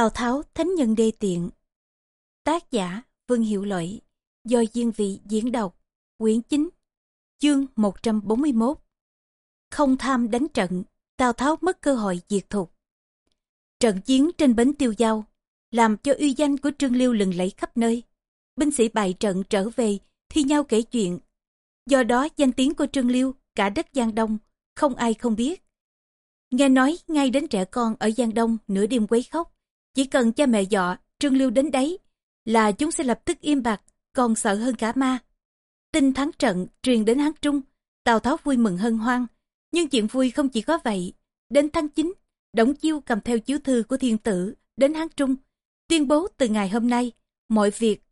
Tào Tháo Thánh Nhân Đê Tiện. Tác giả Vương Hiệu Lợi, Do Diên Vị diễn đọc, Quyển 9 Chương 141 Không tham đánh trận, Tào Tháo mất cơ hội diệt thục. Trận chiến trên bến tiêu giao Làm cho uy danh của Trương Liêu lừng lẫy khắp nơi. Binh sĩ bại trận trở về Thi nhau kể chuyện. Do đó danh tiếng của Trương Liêu Cả đất Giang Đông, Không ai không biết. Nghe nói ngay đến trẻ con ở Giang Đông nửa đêm quấy khóc chỉ cần cha mẹ dọ, Trương lưu đến đấy, là chúng sẽ lập tức im bặt, còn sợ hơn cả ma. Tin thắng trận truyền đến Hán Trung, Tào Tháo vui mừng hân hoan. Nhưng chuyện vui không chỉ có vậy. Đến tháng 9, Đổng Chiêu cầm theo chiếu thư của thiên tử đến Hán Trung, tuyên bố từ ngày hôm nay, mọi việc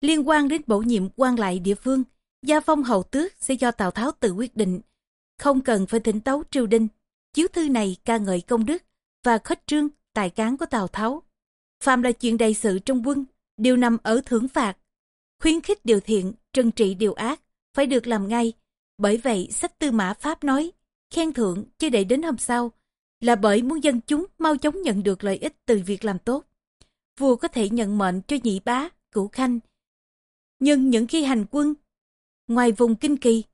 liên quan đến bổ nhiệm quan lại địa phương, gia phong hầu tước sẽ do Tào Tháo tự quyết định, không cần phải thỉnh tấu triều đình. Chiếu thư này ca ngợi công đức và khuếch trương tài cán của Tào Tháo. Phạm là chuyện đầy sự trong quân, đều nằm ở thưởng phạt. Khuyến khích điều thiện, trừng trị điều ác, phải được làm ngay. Bởi vậy, sách tư mã Pháp nói, khen thưởng chưa để đến hôm sau, là bởi muốn dân chúng mau chóng nhận được lợi ích từ việc làm tốt. Vua có thể nhận mệnh cho nhị bá, cửu khanh. Nhưng những khi hành quân, ngoài vùng kinh kỳ,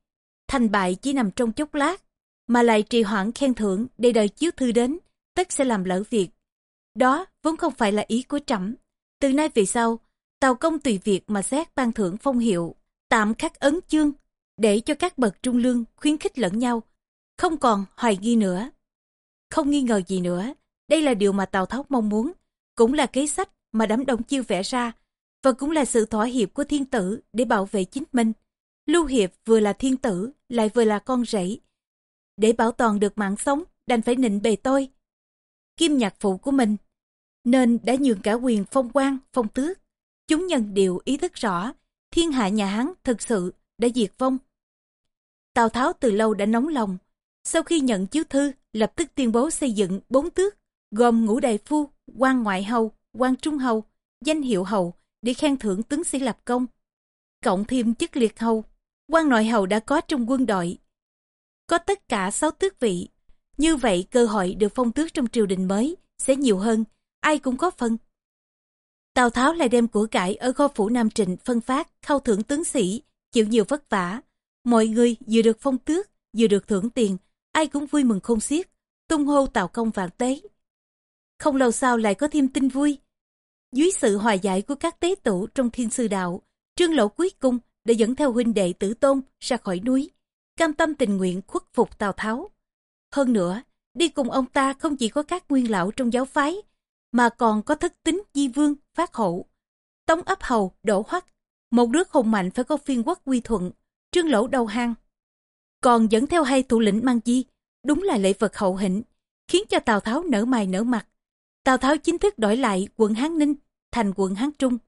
thành bại chỉ nằm trong chốc lát, mà lại trì hoãn khen thưởng để đợi chiếu thư đến, tất sẽ làm lỡ việc. Đó vốn không phải là ý của trẫm. Từ nay về sau, tàu công tùy việc mà xét ban thưởng phong hiệu, tạm khắc ấn chương, để cho các bậc trung lương khuyến khích lẫn nhau, không còn hoài nghi nữa. Không nghi ngờ gì nữa, đây là điều mà Tào Tháo mong muốn, cũng là kế sách mà đám đông chiêu vẽ ra, và cũng là sự thỏa hiệp của thiên tử để bảo vệ chính mình. Lưu Hiệp vừa là thiên tử, lại vừa là con rể. Để bảo toàn được mạng sống, đành phải nịnh bề tôi. Kim nhạc phụ của mình nên đã nhường cả quyền phong quan, phong tước. Chúng nhân đều ý thức rõ, thiên hạ nhà Hán thực sự đã diệt vong. Tào Tháo từ lâu đã nóng lòng, sau khi nhận chiếu thư, lập tức tuyên bố xây dựng bốn tước, gồm ngũ đại phu, quan ngoại hầu, quan trung hầu, danh hiệu hầu để khen thưởng tướng sĩ lập công. Cộng thêm chức liệt hầu, quan nội hầu đã có trong quân đội. Có tất cả sáu tước vị, như vậy cơ hội được phong tước trong triều đình mới sẽ nhiều hơn ai cũng có phân. Tào Tháo lại đem của cải ở kho phủ Nam Trịnh phân phát, khao thưởng tướng sĩ, chịu nhiều vất vả. Mọi người vừa được phong tước, vừa được thưởng tiền, ai cũng vui mừng không xiết, tung hô tào công vạn tế. Không lâu sau lại có thêm tin vui. Dưới sự hòa giải của các tế tổ trong thiên sư đạo, trương lỗ cuối cùng đã dẫn theo huynh đệ tử tôn ra khỏi núi, cam tâm tình nguyện khuất phục Tào Tháo. Hơn nữa, đi cùng ông ta không chỉ có các nguyên lão trong giáo phái, mà còn có thất tính di vương, phát hộ. Tống ấp hầu, đổ hoắc. Một nước hùng mạnh phải có phiên quốc quy thuận, trương lỗ đầu hang. Còn dẫn theo hai thủ lĩnh mang di, đúng là lễ vật hậu hĩnh, khiến cho Tào Tháo nở mày nở mặt. Tào Tháo chính thức đổi lại quận Hán Ninh thành quận Hán Trung,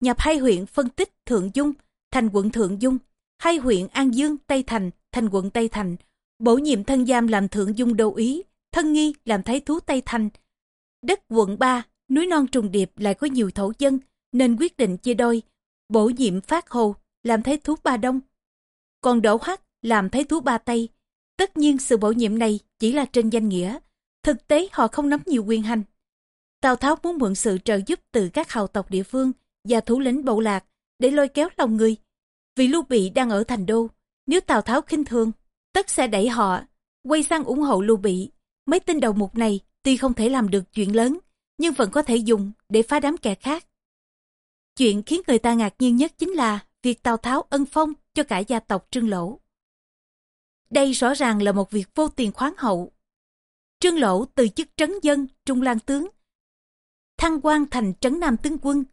nhập hai huyện phân tích Thượng Dung thành quận Thượng Dung, hai huyện An Dương, Tây Thành thành quận Tây Thành, bổ nhiệm thân giam làm Thượng Dung đô ý, thân nghi làm thái thú Tây Thành, Đất quận 3, núi non trùng điệp lại có nhiều thổ dân, nên quyết định chia đôi, bổ nhiệm phát hồ làm thái thú Ba Đông. Còn Đỗ Hắc làm thái thú Ba Tây. Tất nhiên sự bổ nhiệm này chỉ là trên danh nghĩa, thực tế họ không nắm nhiều quyền hành. Tào Tháo muốn mượn sự trợ giúp từ các hào tộc địa phương và thủ lĩnh bộ lạc để lôi kéo lòng người. Vì Lưu Bị đang ở thành đô, nếu Tào Tháo khinh thường, tất sẽ đẩy họ quay sang ủng hộ Lưu Bị. Mấy tên đầu mục này Tuy không thể làm được chuyện lớn, nhưng vẫn có thể dùng để phá đám kẻ khác. Chuyện khiến người ta ngạc nhiên nhất chính là việc Tào Tháo ân phong cho cả gia tộc Trương Lỗ. Đây rõ ràng là một việc vô tiền khoáng hậu. Trương Lỗ từ chức trấn dân, trung lan tướng, thăng quan thành trấn nam tướng quân,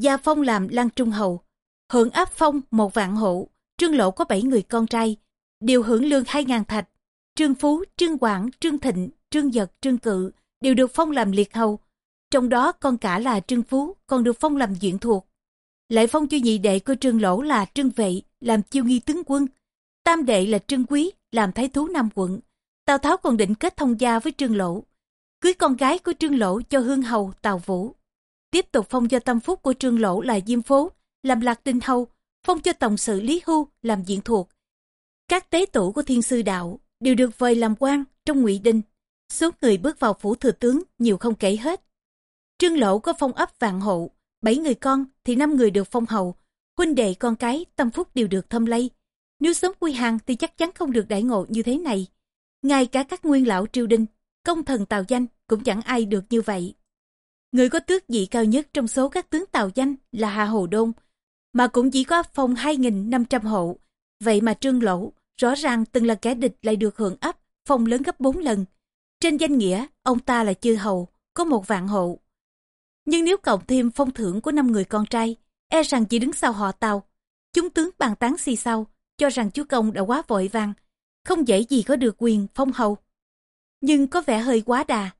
gia phong làm lan trung hậu hưởng áp phong một vạn hộ, Trương Lỗ có bảy người con trai, đều hưởng lương hai ngàn thạch. Trương Phú, Trương Quảng, Trương Thịnh, Trương Giật, Trương Cự đều được phong làm liệt hầu. Trong đó con cả là Trương Phú còn được phong làm diện thuộc. Lại phong cho nhị đệ của Trương Lỗ là Trương Vệ làm chiêu nghi tướng quân. Tam đệ là Trương Quý làm thái thú Nam quận. Tào Tháo còn định kết thông gia với Trương Lỗ. Cưới con gái của Trương Lỗ cho Hương Hầu Tào Vũ. Tiếp tục phong cho tâm phúc của Trương Lỗ là Diêm Phố làm Lạc Đinh Hầu. Phong cho Tổng sự Lý Hưu làm diện thuộc. Các tế tổ của Thiên Sư Đạo đều được vời làm quan trong ngụy Đinh. Số người bước vào phủ thừa tướng nhiều không kể hết. Trương Lỗ có phong ấp vạn hộ, bảy người con thì năm người được phong hầu, huynh đệ con cái tâm phúc đều được thâm lây. Nếu sớm quy hàng thì chắc chắn không được đại ngộ như thế này. Ngay cả các nguyên lão triều đình, công thần tào danh cũng chẳng ai được như vậy. Người có tước vị cao nhất trong số các tướng tào danh là Hà Hồ Đôn, mà cũng chỉ có phong 2.500 hộ. Vậy mà Trương Lỗ rõ ràng từng là kẻ địch lại được hưởng ấp phong lớn gấp 4 lần. Trên danh nghĩa, ông ta là chư hầu, có một vạn hộ. Nhưng nếu cộng thêm phong thưởng của năm người con trai, e rằng chỉ đứng sau họ Tàu. Chúng tướng bàn tán xì sau, cho rằng chúa công đã quá vội vàng, không dễ gì có được quyền phong hầu. Nhưng có vẻ hơi quá đà.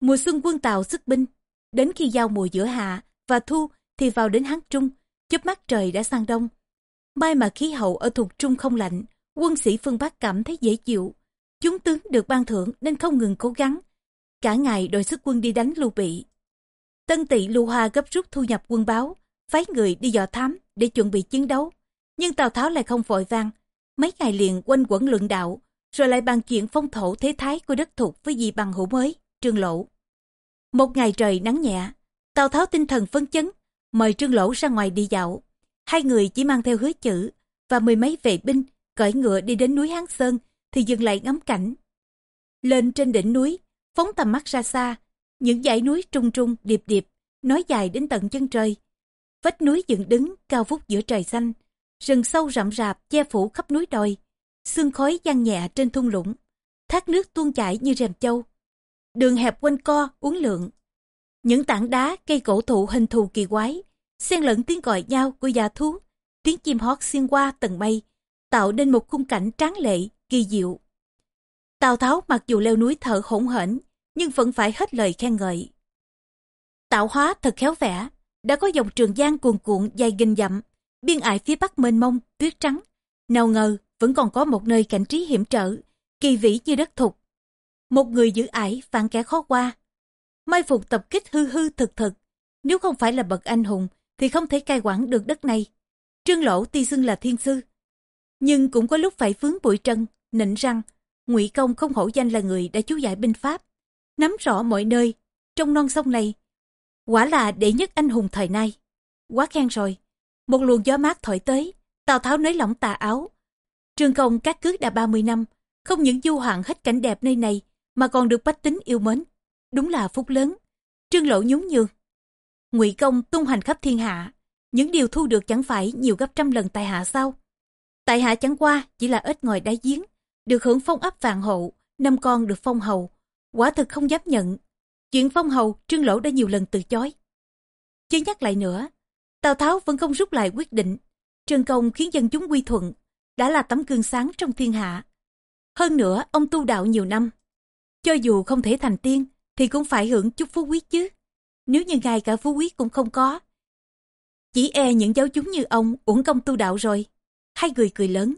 Mùa xuân quân Tàu xuất binh, đến khi giao mùa giữa hạ và thu thì vào đến Hán Trung, chớp mắt trời đã sang đông. May mà khí hậu ở thuộc Trung không lạnh, quân sĩ phương Bắc cảm thấy dễ chịu. Chúng tướng được ban thưởng nên không ngừng cố gắng. Cả ngày đội sức quân đi đánh lưu bị. Tân tỵ lưu hoa gấp rút thu nhập quân báo, phái người đi dò thám để chuẩn bị chiến đấu. Nhưng Tào Tháo lại không vội vàng. Mấy ngày liền quanh quẩn luận đạo, rồi lại bàn chuyện phong thổ thế thái của đất thuộc với dì bằng hữu mới, Trương Lỗ. Một ngày trời nắng nhẹ, Tào Tháo tinh thần phấn chấn, mời Trương Lỗ ra ngoài đi dạo. Hai người chỉ mang theo hứa chữ và mười mấy vệ binh cởi ngựa đi đến núi Hán Sơn thì dừng lại ngắm cảnh. Lên trên đỉnh núi, phóng tầm mắt ra xa, những dãy núi trung trung điệp điệp, nói dài đến tận chân trời. Vách núi dựng đứng cao vút giữa trời xanh, rừng sâu rậm rạp che phủ khắp núi đồi, sương khói giăng nhẹ trên thung lũng, thác nước tuôn chảy như rèm châu. Đường hẹp quanh co, uốn lượn. Những tảng đá, cây cổ thụ hình thù kỳ quái, xen lẫn tiếng gọi nhau của già thú, tiếng chim hót xuyên qua tầng mây, tạo nên một khung cảnh tráng lệ, kỳ diệu. Tào Tháo mặc dù leo núi thở hỗn hển, nhưng vẫn phải hết lời khen ngợi. Tạo hóa thật khéo vẽ, đã có dòng trường giang cuồn cuộn dài nghìn dặm, biên ải phía bắc mênh mông, tuyết trắng. Nào ngờ, vẫn còn có một nơi cảnh trí hiểm trở, kỳ vĩ như đất thục. Một người giữ ải vạn kẻ khó qua. Mai phục tập kích hư hư thực thực, nếu không phải là bậc anh hùng thì không thể cai quản được đất này. Trương Lỗ tuy xưng là thiên sư, nhưng cũng có lúc phải vướng bụi trần nịnh răng. Ngụy Công không hổ danh là người đã chú giải binh pháp, nắm rõ mọi nơi, trong non sông này. Quả là đệ nhất anh hùng thời nay. Quá khen rồi. Một luồng gió mát thổi tới, Tào Tháo nới lỏng tà áo. Trương Công các cước đã 30 năm, không những du hoạn hết cảnh đẹp nơi này, mà còn được bách tính yêu mến. Đúng là phúc lớn. Trương Lộ nhún nhường. Ngụy Công tung hành khắp thiên hạ, những điều thu được chẳng phải nhiều gấp trăm lần tại hạ sao? Tại hạ chẳng qua chỉ là ít ngồi đáy giếng, được hưởng phong ấp vạn hộ, năm con được phong hầu, quả thực không dám nhận. Chuyện phong hầu, Trương Lỗ đã nhiều lần từ chối. Chứ nhắc lại nữa, Tào Tháo vẫn không rút lại quyết định. Trương Công khiến dân chúng quy thuận, đã là tấm gương sáng trong thiên hạ. Hơn nữa, ông tu đạo nhiều năm. Cho dù không thể thành tiên, thì cũng phải hưởng chút phú quý chứ. Nếu như ngài cả phú quý cũng không có. Chỉ e những giáo chúng như ông uổng công tu đạo rồi. Hai người cười lớn.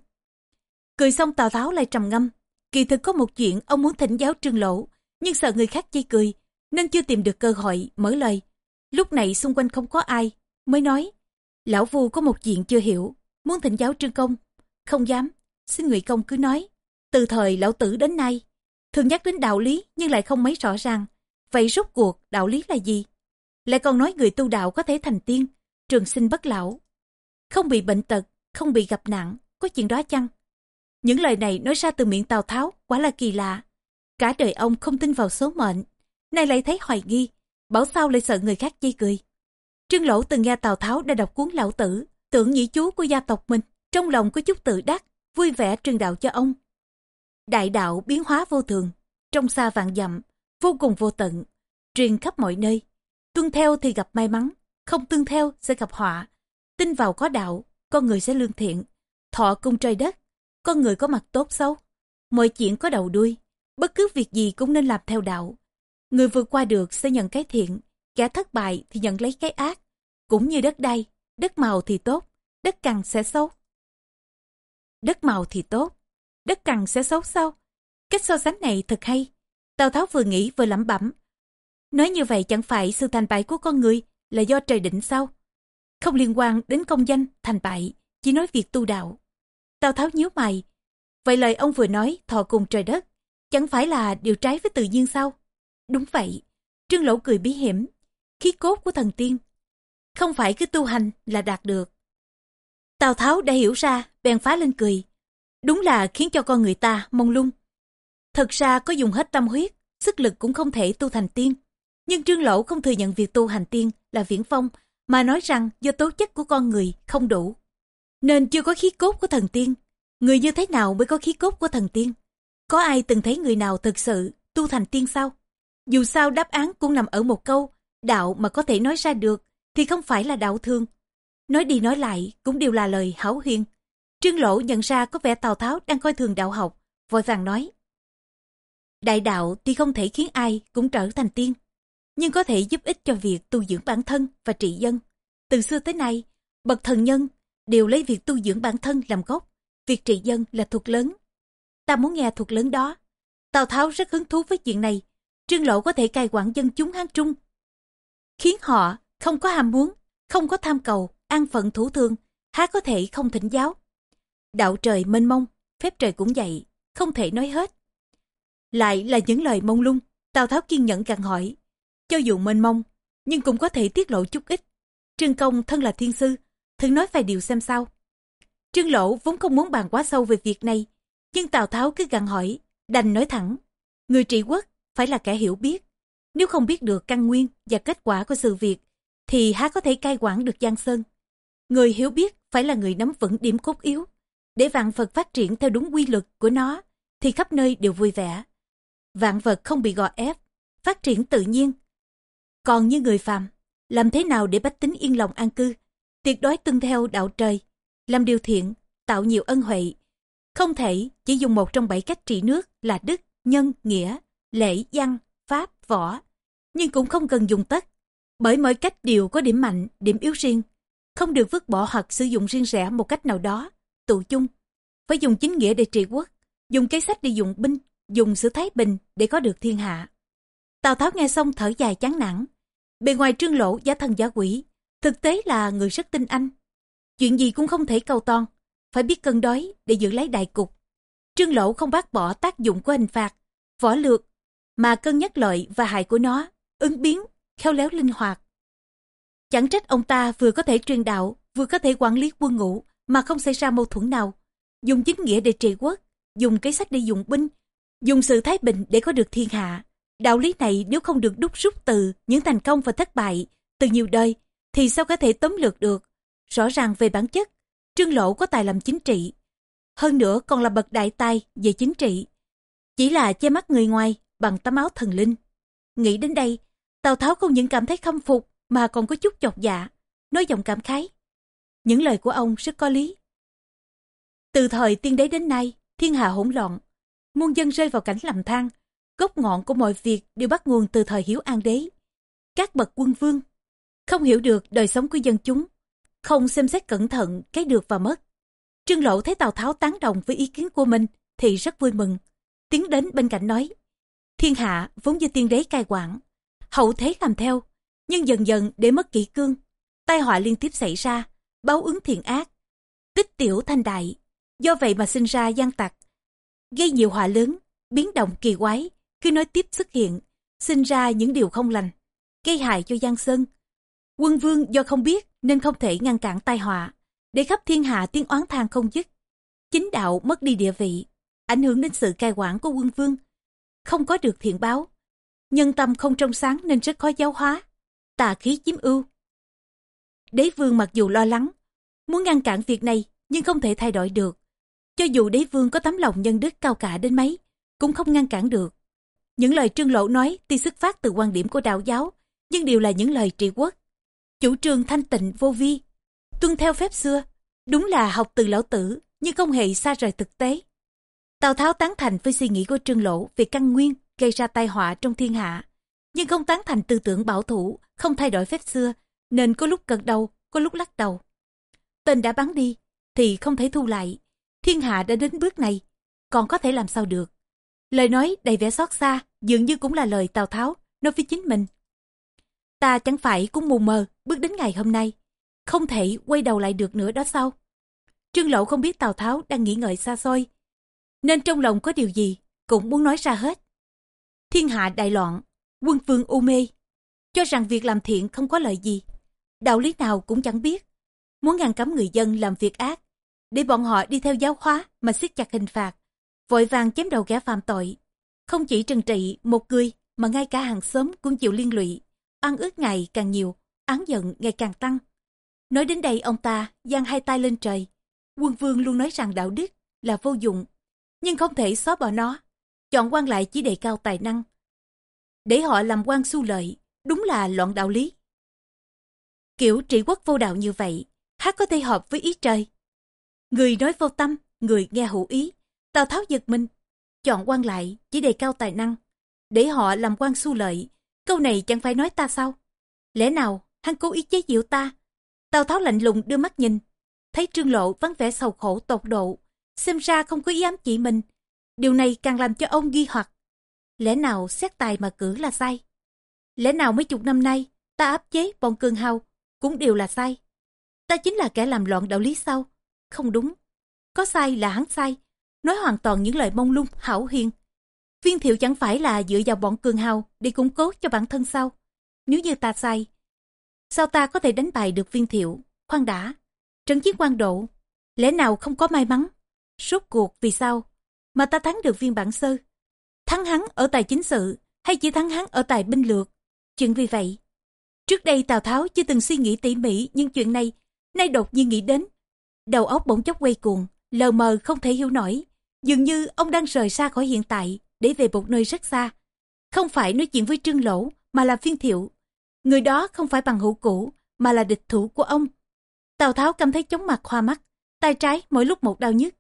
Cười xong Tào Tháo lại trầm ngâm. Kỳ thực có một chuyện ông muốn thỉnh giáo trương lỗ, nhưng sợ người khác chê cười, nên chưa tìm được cơ hội mở lời. Lúc này xung quanh không có ai, mới nói. Lão Vu có một chuyện chưa hiểu, muốn thỉnh giáo trương công. Không dám, xin ngụy công cứ nói. Từ thời lão tử đến nay, thường nhắc đến đạo lý nhưng lại không mấy rõ ràng. Vậy rốt cuộc đạo lý là gì? Lại còn nói người tu đạo có thể thành tiên, trường sinh bất lão. Không bị bệnh tật, không bị gặp nạn, có chuyện đó chăng? Những lời này nói ra từ miệng Tào Tháo quá là kỳ lạ. Cả đời ông không tin vào số mệnh, nay lại thấy hoài nghi, bảo sao lại sợ người khác chê cười. Trương Lỗ từng nghe Tào Tháo đã đọc cuốn lão tử, tưởng nhị chú của gia tộc mình, trong lòng có chút tự đắc, vui vẻ truyền đạo cho ông. Đại đạo biến hóa vô thường, trong xa vạn dặm, vô cùng vô tận, truyền khắp mọi nơi. Tuân theo thì gặp may mắn, không tuân theo sẽ gặp họa. Tin vào có đạo, con người sẽ lương thiện. Thọ cung trời đất, con người có mặt tốt xấu. Mọi chuyện có đầu đuôi, bất cứ việc gì cũng nên làm theo đạo. Người vượt qua được sẽ nhận cái thiện, kẻ thất bại thì nhận lấy cái ác. Cũng như đất đai, đất màu thì tốt, đất cằn sẽ xấu. Đất màu thì tốt, đất cằn sẽ xấu sao? Cách so sánh này thật hay. Tào Tháo vừa nghĩ vừa lẩm bẩm. Nói như vậy chẳng phải sự thành bại của con người là do trời định sao? Không liên quan đến công danh, thành bại, chỉ nói việc tu đạo. Tào Tháo nhíu mày. Vậy lời ông vừa nói thọ cùng trời đất, chẳng phải là điều trái với tự nhiên sao? Đúng vậy. Trương Lỗ cười bí hiểm. khí cốt của thần tiên. Không phải cứ tu hành là đạt được. Tào Tháo đã hiểu ra, bèn phá lên cười. Đúng là khiến cho con người ta mông lung. Thật ra có dùng hết tâm huyết, sức lực cũng không thể tu thành tiên. Nhưng Trương Lỗ không thừa nhận việc tu hành tiên là viễn phong, mà nói rằng do tố chất của con người không đủ. Nên chưa có khí cốt của thần tiên. Người như thế nào mới có khí cốt của thần tiên? Có ai từng thấy người nào thực sự tu thành tiên sao? Dù sao đáp án cũng nằm ở một câu, đạo mà có thể nói ra được thì không phải là đạo thương. Nói đi nói lại cũng đều là lời hảo huyền. Trương Lỗ nhận ra có vẻ Tào Tháo đang coi thường đạo học, vội vàng nói. Đại đạo thì không thể khiến ai cũng trở thành tiên, nhưng có thể giúp ích cho việc tu dưỡng bản thân và trị dân. Từ xưa tới nay, bậc thần nhân đều lấy việc tu dưỡng bản thân làm gốc, việc trị dân là thuộc lớn. Ta muốn nghe thuộc lớn đó. Tào Tháo rất hứng thú với chuyện này. Trương Lộ có thể cai quản dân chúng Hán Trung, khiến họ không có ham muốn, không có tham cầu, an phận thủ thường, há có thể không thỉnh giáo. Đạo trời mênh mông, phép trời cũng vậy, không thể nói hết. Lại là những lời mông lung, Tào Tháo kiên nhẫn càng hỏi. Cho dù mênh mông, nhưng cũng có thể tiết lộ chút ít. Trương Công thân là thiên sư, thử nói vài điều xem sao. Trương Lỗ vốn không muốn bàn quá sâu về việc này, nhưng Tào Tháo cứ gặn hỏi, đành nói thẳng. Người trị quốc phải là kẻ hiểu biết. Nếu không biết được căn nguyên và kết quả của sự việc, thì há có thể cai quản được Giang Sơn. Người hiểu biết phải là người nắm vững điểm cốt yếu. Để vạn vật phát triển theo đúng quy luật của nó, thì khắp nơi đều vui vẻ. Vạn vật không bị gò ép, phát triển tự nhiên. Còn như người phàm, làm thế nào để bách tính yên lòng an cư, tuyệt đối tuân theo đạo trời, làm điều thiện, tạo nhiều ân huệ. Không thể chỉ dùng một trong bảy cách trị nước là đức, nhân, nghĩa, lễ, văn, pháp, võ. Nhưng cũng không cần dùng tất, bởi mỗi cách đều có điểm mạnh, điểm yếu riêng. Không được vứt bỏ hoặc sử dụng riêng rẽ một cách nào đó, tụ chung. Phải dùng chính nghĩa để trị quốc, dùng kế sách để dụng binh, dùng sự thái bình để có được thiên hạ. Tào Tháo nghe xong thở dài chán nản. Bề ngoài trương lỗ giá thần giá quỷ, thực tế là người rất tinh anh. Chuyện gì cũng không thể cầu toan, phải biết cân đối để giữ lấy đại cục. Trương lỗ không bác bỏ tác dụng của hình phạt, võ lược, mà cân nhắc lợi và hại của nó, ứng biến, khéo léo linh hoạt. Chẳng trách ông ta vừa có thể truyền đạo, vừa có thể quản lý quân ngũ mà không xảy ra mâu thuẫn nào. Dùng chính nghĩa để trị quốc, dùng cái sách để dùng binh, dùng sự thái bình để có được thiên hạ. Đạo lý này nếu không được đúc rút từ những thành công và thất bại từ nhiều đời thì sao có thể tóm lược được. Rõ ràng về bản chất, Trương Lỗ có tài làm chính trị. Hơn nữa còn là bậc đại tài về chính trị. Chỉ là che mắt người ngoài bằng tấm áo thần linh. Nghĩ đến đây, Tào Tháo không những cảm thấy khâm phục mà còn có chút chột dạ, nói giọng cảm khái. Những lời của ông rất có lý. Từ thời tiên đế đến nay, thiên hạ hỗn loạn, muôn dân rơi vào cảnh lầm than, gốc ngọn của mọi việc đều bắt nguồn từ thời hiếu an đế. Các bậc quân vương không hiểu được đời sống của dân chúng, không xem xét cẩn thận cái được và mất. Trương Lộ thấy Tào Tháo tán đồng với ý kiến của mình thì rất vui mừng, tiến đến bên cạnh nói. Thiên hạ vốn như tiên đế cai quản, hậu thế làm theo, nhưng dần dần để mất kỷ cương, tai họa liên tiếp xảy ra, báo ứng thiện ác, tích tiểu thanh đại, do vậy mà sinh ra gian tặc, gây nhiều họa lớn, biến động kỳ quái, cứ nói tiếp xuất hiện, sinh ra những điều không lành, gây hại cho Giang Sơn. Quân vương do không biết nên không thể ngăn cản tai họa, để khắp thiên hạ tiếng oán than không dứt. Chính đạo mất đi địa vị, ảnh hưởng đến sự cai quản của quân vương, không có được thiện báo. Nhân tâm không trong sáng nên rất khó giáo hóa, tà khí chiếm ưu. Đế vương mặc dù lo lắng, muốn ngăn cản việc này nhưng không thể thay đổi được. Cho dù đế vương có tấm lòng nhân đức cao cả đến mấy, cũng không ngăn cản được. Những lời trương lộ nói tuy xuất phát từ quan điểm của đạo giáo, nhưng đều là những lời trị quốc. Chủ trương thanh tịnh vô vi, tuân theo phép xưa, đúng là học từ lão tử, nhưng không hề xa rời thực tế. Tào Tháo tán thành với suy nghĩ của Trương Lỗ về căn nguyên gây ra tai họa trong thiên hạ, nhưng không tán thành tư tưởng bảo thủ, không thay đổi phép xưa, nên có lúc cật đầu, có lúc lắc đầu. Tên đã bắn đi, thì không thể thu lại. Thiên hạ đã đến bước này, còn có thể làm sao được. Lời nói đầy vẻ xót xa, dường như cũng là lời Tào Tháo nói với chính mình. Ta chẳng phải cũng mù mờ bước đến ngày hôm nay, không thể quay đầu lại được nữa đó sao? Trương Lộ không biết Tào Tháo đang nghĩ ngợi xa xôi, nên trong lòng có điều gì cũng muốn nói ra hết. Thiên hạ đại loạn, quân vương u mê. cho rằng việc làm thiện không có lợi gì. Đạo lý nào cũng chẳng biết. Muốn ngăn cấm người dân làm việc ác, để bọn họ đi theo giáo hóa mà siết chặt hình phạt, vội vàng chém đầu kẻ phạm tội. Không chỉ trừng trị một người mà ngay cả hàng xóm cũng chịu liên lụy, ăn ước ngày càng nhiều, án giận ngày càng tăng. Nói đến đây ông ta giang hai tay lên trời. Quân vương luôn nói rằng đạo đức là vô dụng, nhưng không thể xóa bỏ nó. Chọn quan lại chỉ đề cao tài năng. Để họ làm quan su lợi, đúng là loạn đạo lý. Kiểu trị quốc vô đạo như vậy, hát có thể hợp với ý trời. Người nói vô tâm, người nghe hữu ý. Tào Tháo giật mình, chọn quan lại chỉ đề cao tài năng. Để họ làm quan su lợi, câu này chẳng phải nói ta sao? Lẽ nào hắn cố ý chế giễu ta? Tào Tháo lạnh lùng đưa mắt nhìn, thấy Trương Lộ vắng vẻ sầu khổ tột độ, xem ra không có ý ám chỉ mình. Điều này càng làm cho ông ghi hoặc. Lẽ nào xét tài mà cử là sai? Lẽ nào mấy chục năm nay ta áp chế bọn cường hào cũng đều là sai? Ta chính là kẻ làm loạn đạo lý sao? Không đúng. Có sai là hắn sai. Nói hoàn toàn những lời mông lung, hảo hiền. Viên thiệu chẳng phải là dựa vào bọn cường hào để củng cố cho bản thân sao? Nếu như ta sai, sao ta có thể đánh bại được viên thiệu? Khoan đã, trận chiến quan độ, lẽ nào không có may mắn? Suốt cuộc vì sao mà ta thắng được viên bản sơ? Thắng hắn ở tài chính sự hay chỉ thắng hắn ở tài binh lược? Chuyện vì vậy, trước đây Tào Tháo chưa từng suy nghĩ tỉ mỉ nhưng chuyện này nay đột nhiên nghĩ đến. Đầu óc bỗng chốc quay cuồng, lờ mờ không thể hiểu nổi. Dường như ông đang rời xa khỏi hiện tại để về một nơi rất xa. Không phải nói chuyện với Trương Lỗ mà là phiên thiệu. Người đó không phải bằng hữu cũ mà là địch thủ của ông. Tào Tháo cảm thấy chóng mặt hoa mắt, tay trái mỗi lúc một đau nhức.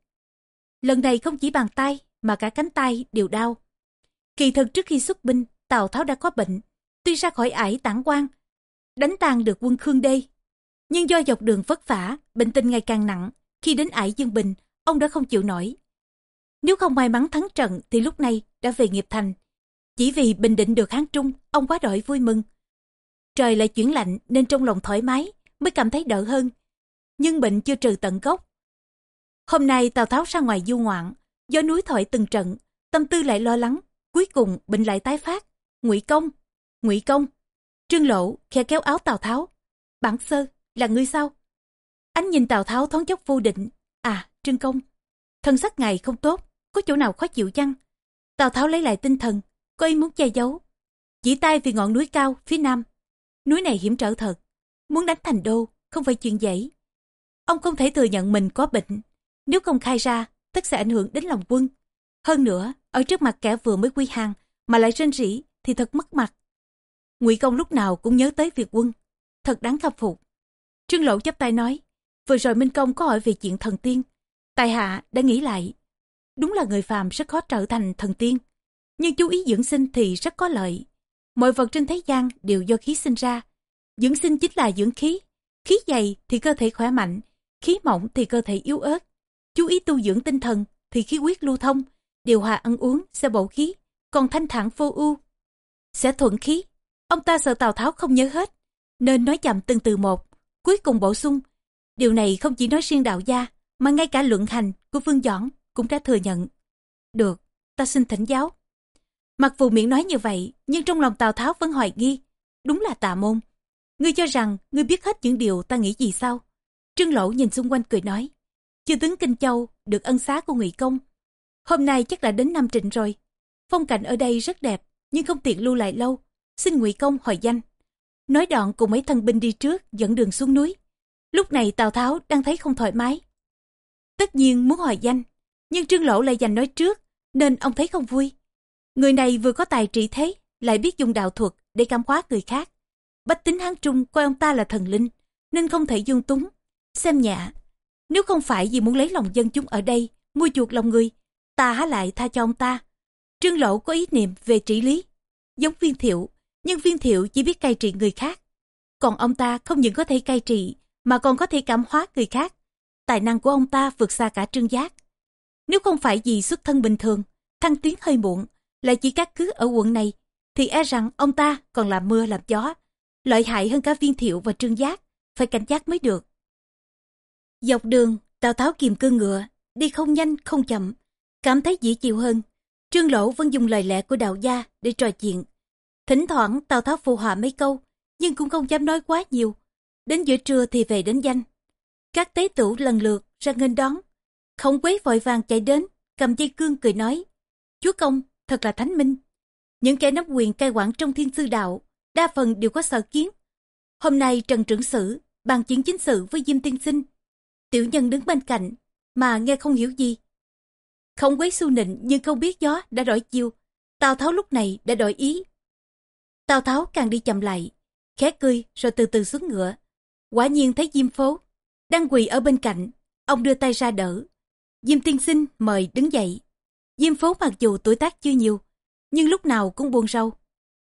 Lần này không chỉ bàn tay mà cả cánh tay đều đau. Kỳ thực trước khi xuất binh, Tào Tháo đã có bệnh. Tuy ra khỏi ải tản quan, đánh tan được quân Khương Đê. Nhưng do dọc đường vất vả, bệnh tình ngày càng nặng. Khi đến ải Dương Bình, ông đã không chịu nổi. Nếu không may mắn thắng trận thì lúc này đã về nghiệp thành. Chỉ vì bình định được Hán Trung, ông quá đổi vui mừng. Trời lại chuyển lạnh nên trong lòng thoải mái, mới cảm thấy đỡ hơn. Nhưng bệnh chưa trừ tận gốc. Hôm nay Tào Tháo ra ngoài du ngoạn, do núi thổi từng trận, tâm tư lại lo lắng, cuối cùng bệnh lại tái phát. Ngụy Công, Ngụy Công. Trương Lộ khe kéo áo Tào Tháo. Bản sơ, là ngươi sao? Anh nhìn Tào Tháo thoáng chốc vô định. À, Trương Công, thân sắc ngài không tốt, có chỗ nào khó chịu chăng? Tào Tháo lấy lại tinh thần, có ý muốn che giấu. Chỉ tay vì ngọn núi cao phía nam. Núi này hiểm trở thật, muốn đánh thành đô, không phải chuyện dễ. Ông không thể thừa nhận mình có bệnh. Nếu không khai ra, tất sẽ ảnh hưởng đến lòng quân. Hơn nữa, ở trước mặt kẻ vừa mới quy hàng, mà lại rên rỉ, thì thật mất mặt. Ngụy Công lúc nào cũng nhớ tới việc quân. Thật đáng khâm phục. Trương Lộ chắp tay nói, vừa rồi Minh Công có hỏi về chuyện thần tiên. Tài hạ đã nghĩ lại, Đúng là người phàm rất khó trở thành thần tiên. Nhưng chú ý dưỡng sinh thì rất có lợi. Mọi vật trên thế gian đều do khí sinh ra. Dưỡng sinh chính là dưỡng khí. Khí dày thì cơ thể khỏe mạnh, khí mỏng thì cơ thể yếu ớt. Chú ý tu dưỡng tinh thần thì khí huyết lưu thông, điều hòa ăn uống sẽ bổ khí, còn thanh thản vô ưu sẽ thuận khí. Ông ta sợ Tào Tháo không nhớ hết, nên nói chậm từng từ một, cuối cùng bổ sung. Điều này không chỉ nói riêng đạo gia, mà ngay cả luận hành của Vương Doãn cũng đã thừa nhận. Được, ta xin thỉnh giáo. Mặc dù miệng nói như vậy, nhưng trong lòng Tào Tháo vẫn hoài nghi. Đúng là tà môn. Ngươi cho rằng ngươi biết hết những điều ta nghĩ gì sao? Trương Lỗ nhìn xung quanh cười nói. Chưa tướng Kinh Châu được ân xá của Ngụy Công. Hôm nay chắc đã đến năm trịnh rồi. Phong cảnh ở đây rất đẹp, nhưng không tiện lưu lại lâu. Xin Ngụy Công hỏi danh. Nói đoạn cùng mấy thân binh đi trước dẫn đường xuống núi. Lúc này Tào Tháo đang thấy không thoải mái. Tất nhiên muốn hỏi danh, nhưng Trương Lỗ lại giành nói trước, nên ông thấy không vui. Người này vừa có tài trị thế, lại biết dùng đạo thuật để cảm hóa người khác. Bách tính Hán Trung coi ông ta là thần linh, nên không thể dung túng, xem nhạ. Nếu không phải vì muốn lấy lòng dân chúng ở đây, mua chuộc lòng người, ta há lại tha cho ông ta. Trương Lỗ có ý niệm về trị lý, giống viên thiệu, nhưng viên thiệu chỉ biết cai trị người khác. Còn ông ta không những có thể cai trị, mà còn có thể cảm hóa người khác. Tài năng của ông ta vượt xa cả trương giác. Nếu không phải vì xuất thân bình thường, thăng tiến hơi muộn, lại chỉ cắt cứ ở quận này, thì e rằng ông ta còn làm mưa làm gió, lợi hại hơn cả viên thiệu và trương giác, phải cảnh giác mới được. Dọc đường, Tào Tháo kiềm cương ngựa, đi không nhanh không chậm, cảm thấy dễ chịu hơn. Trương Lỗ vẫn dùng lời lẽ của đạo gia để trò chuyện. Thỉnh thoảng Tào Tháo phù họa mấy câu, nhưng cũng không dám nói quá nhiều. Đến giữa trưa thì về đến danh. Các tế tử lần lượt ra nghênh đón. Khổng quế vội vàng chạy đến, cầm dây cương cười nói. Chúa công, thật là thánh minh. Những kẻ nắm quyền cai quản trong thiên sư đạo, đa phần đều có sở kiến. Hôm nay Trần Trưởng Sử bàn chuyện chính sự với Diêm Tiên Sinh. Tiểu nhân đứng bên cạnh, mà nghe không hiểu gì. Không quế su nịnh nhưng không biết gió đã đổi chiều. Tào Tháo lúc này đã đổi ý. Tào Tháo càng đi chậm lại, khẽ cười rồi từ từ xuống ngựa. Quả nhiên thấy Diêm Phố, đang quỳ ở bên cạnh, ông đưa tay ra đỡ. Diêm tiên sinh mời đứng dậy. Diêm Phố mặc dù tuổi tác chưa nhiều, nhưng lúc nào cũng buồn râu.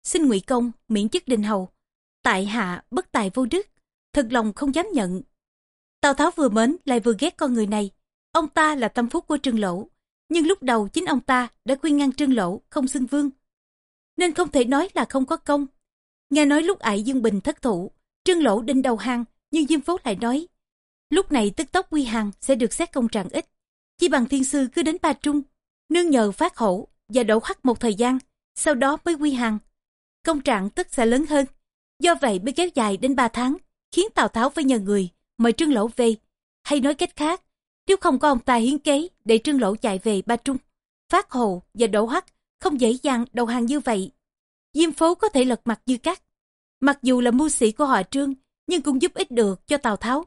Xin ngụy công miễn chức đình hầu. Tại hạ bất tài vô đức, thật lòng không dám nhận. Tào Tháo vừa mến lại vừa ghét con người này. Ông ta là tâm phúc của Trương Lỗ, nhưng lúc đầu chính ông ta đã khuyên ngăn Trương Lỗ không xưng vương. Nên không thể nói là không có công. Nghe nói lúc ải Dương Bình thất thủ, Trương Lỗ đinh đầu hang, nhưng Diêm Phố lại nói. Lúc này tức tốc quy hàng sẽ được xét công trạng ít. Chỉ bằng thiên sư cứ đến Ba Trung, nương nhờ phát hổ và đổ hắc một thời gian, sau đó mới quy hàng. Công trạng tức sẽ lớn hơn. Do vậy mới kéo dài đến 3 tháng, khiến Tào Tháo phải nhờ người mời Trương Lỗ về. Hay nói cách khác, nếu không có ông ta hiến kế để Trương Lỗ chạy về Ba Trung, Phát Hồ và đổ Hắc không dễ dàng đầu hàng như vậy. Diêm phố có thể lật mặt như cắt. Mặc dù là mưu sĩ của họ Trương, nhưng cũng giúp ích được cho Tào Tháo,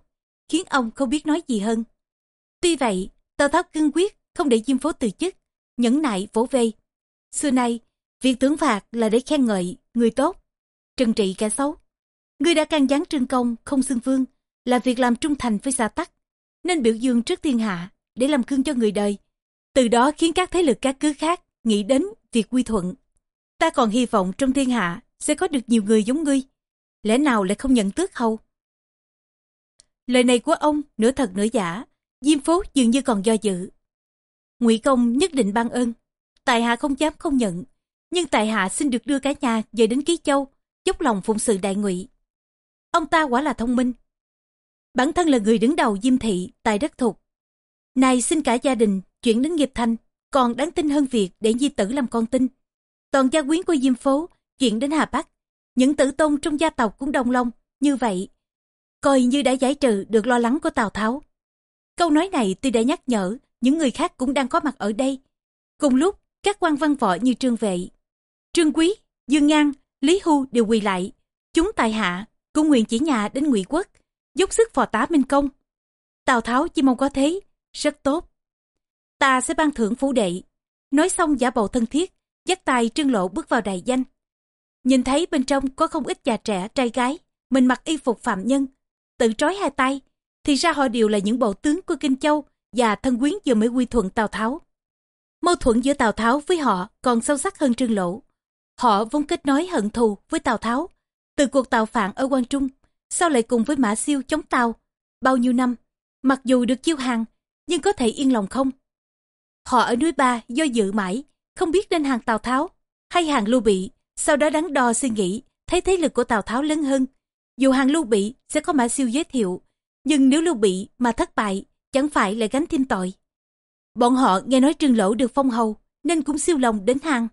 khiến ông không biết nói gì hơn. Tuy vậy, Tào Tháo cương quyết không để Diêm phố từ chức, nhẫn nại vỗ về. Xưa nay, việc tướng phạt là để khen ngợi người tốt, trừng trị kẻ xấu. Người đã can gián trương công không xưng vương là việc làm trung thành với xã tắc, nên biểu dương trước thiên hạ để làm gương cho người đời. Từ đó khiến các thế lực các cứ khác nghĩ đến việc quy thuận. Ta còn hy vọng trong thiên hạ sẽ có được nhiều người giống ngươi. Lẽ nào lại không nhận tước hầu? Lời này của ông nửa thật nửa giả, Diêm Phố dường như còn do dự. Ngụy Công nhất định ban ơn, Tài hạ không dám không nhận, nhưng Tài hạ xin được đưa cả nhà về đến Ký Châu, dốc lòng phụng sự đại ngụy. Ông ta quả là thông minh, Bản thân là người đứng đầu diêm thị tại đất thục. Này xin cả gia đình chuyển đến nghiệp thành, còn đáng tin hơn việc để di tử làm con tin. Toàn gia quyến của diêm phố chuyển đến Hà Bắc. Những tử tôn trong gia tộc cũng đồng long, như vậy. Coi như đã giải trừ được lo lắng của Tào Tháo. Câu nói này tuy đã nhắc nhở, những người khác cũng đang có mặt ở đây. Cùng lúc, các quan văn võ như Trương Vệ, Trương Quý, Dương Ngang, Lý Hu đều quỳ lại. Chúng tài hạ, cũng nguyện chỉ nhà đến ngụy quốc, dốc sức phò tá Minh Công. Tào Tháo chỉ mong có thế, rất tốt. Ta sẽ ban thưởng phủ đệ. Nói xong giả bộ thân thiết, dắt tay trương lộ bước vào đài danh. Nhìn thấy bên trong có không ít già trẻ, trai gái, mình mặc y phục phạm nhân, tự trói hai tay, thì ra họ đều là những bộ tướng của Kinh Châu và thân quyến vừa mới quy thuận Tào Tháo. Mâu thuẫn giữa Tào Tháo với họ còn sâu sắc hơn Trương Lỗ. Họ vốn kết nối hận thù với Tào Tháo từ cuộc tạo phản ở Quan Trung sau lại cùng với Mã Siêu chống tào Bao nhiêu năm, mặc dù được chiêu hàng, nhưng có thể yên lòng không? Họ ở núi Ba do dự mãi, không biết nên hàng Tào Tháo hay hàng Lưu Bị, sau đó đắn đo suy nghĩ, thấy thế lực của Tào Tháo lớn hơn. Dù hàng Lưu Bị sẽ có Mã Siêu giới thiệu, nhưng nếu Lưu Bị mà thất bại, chẳng phải lại gánh thêm tội. Bọn họ nghe nói Trương Lỗ được phong hầu, nên cũng siêu lòng đến hàng.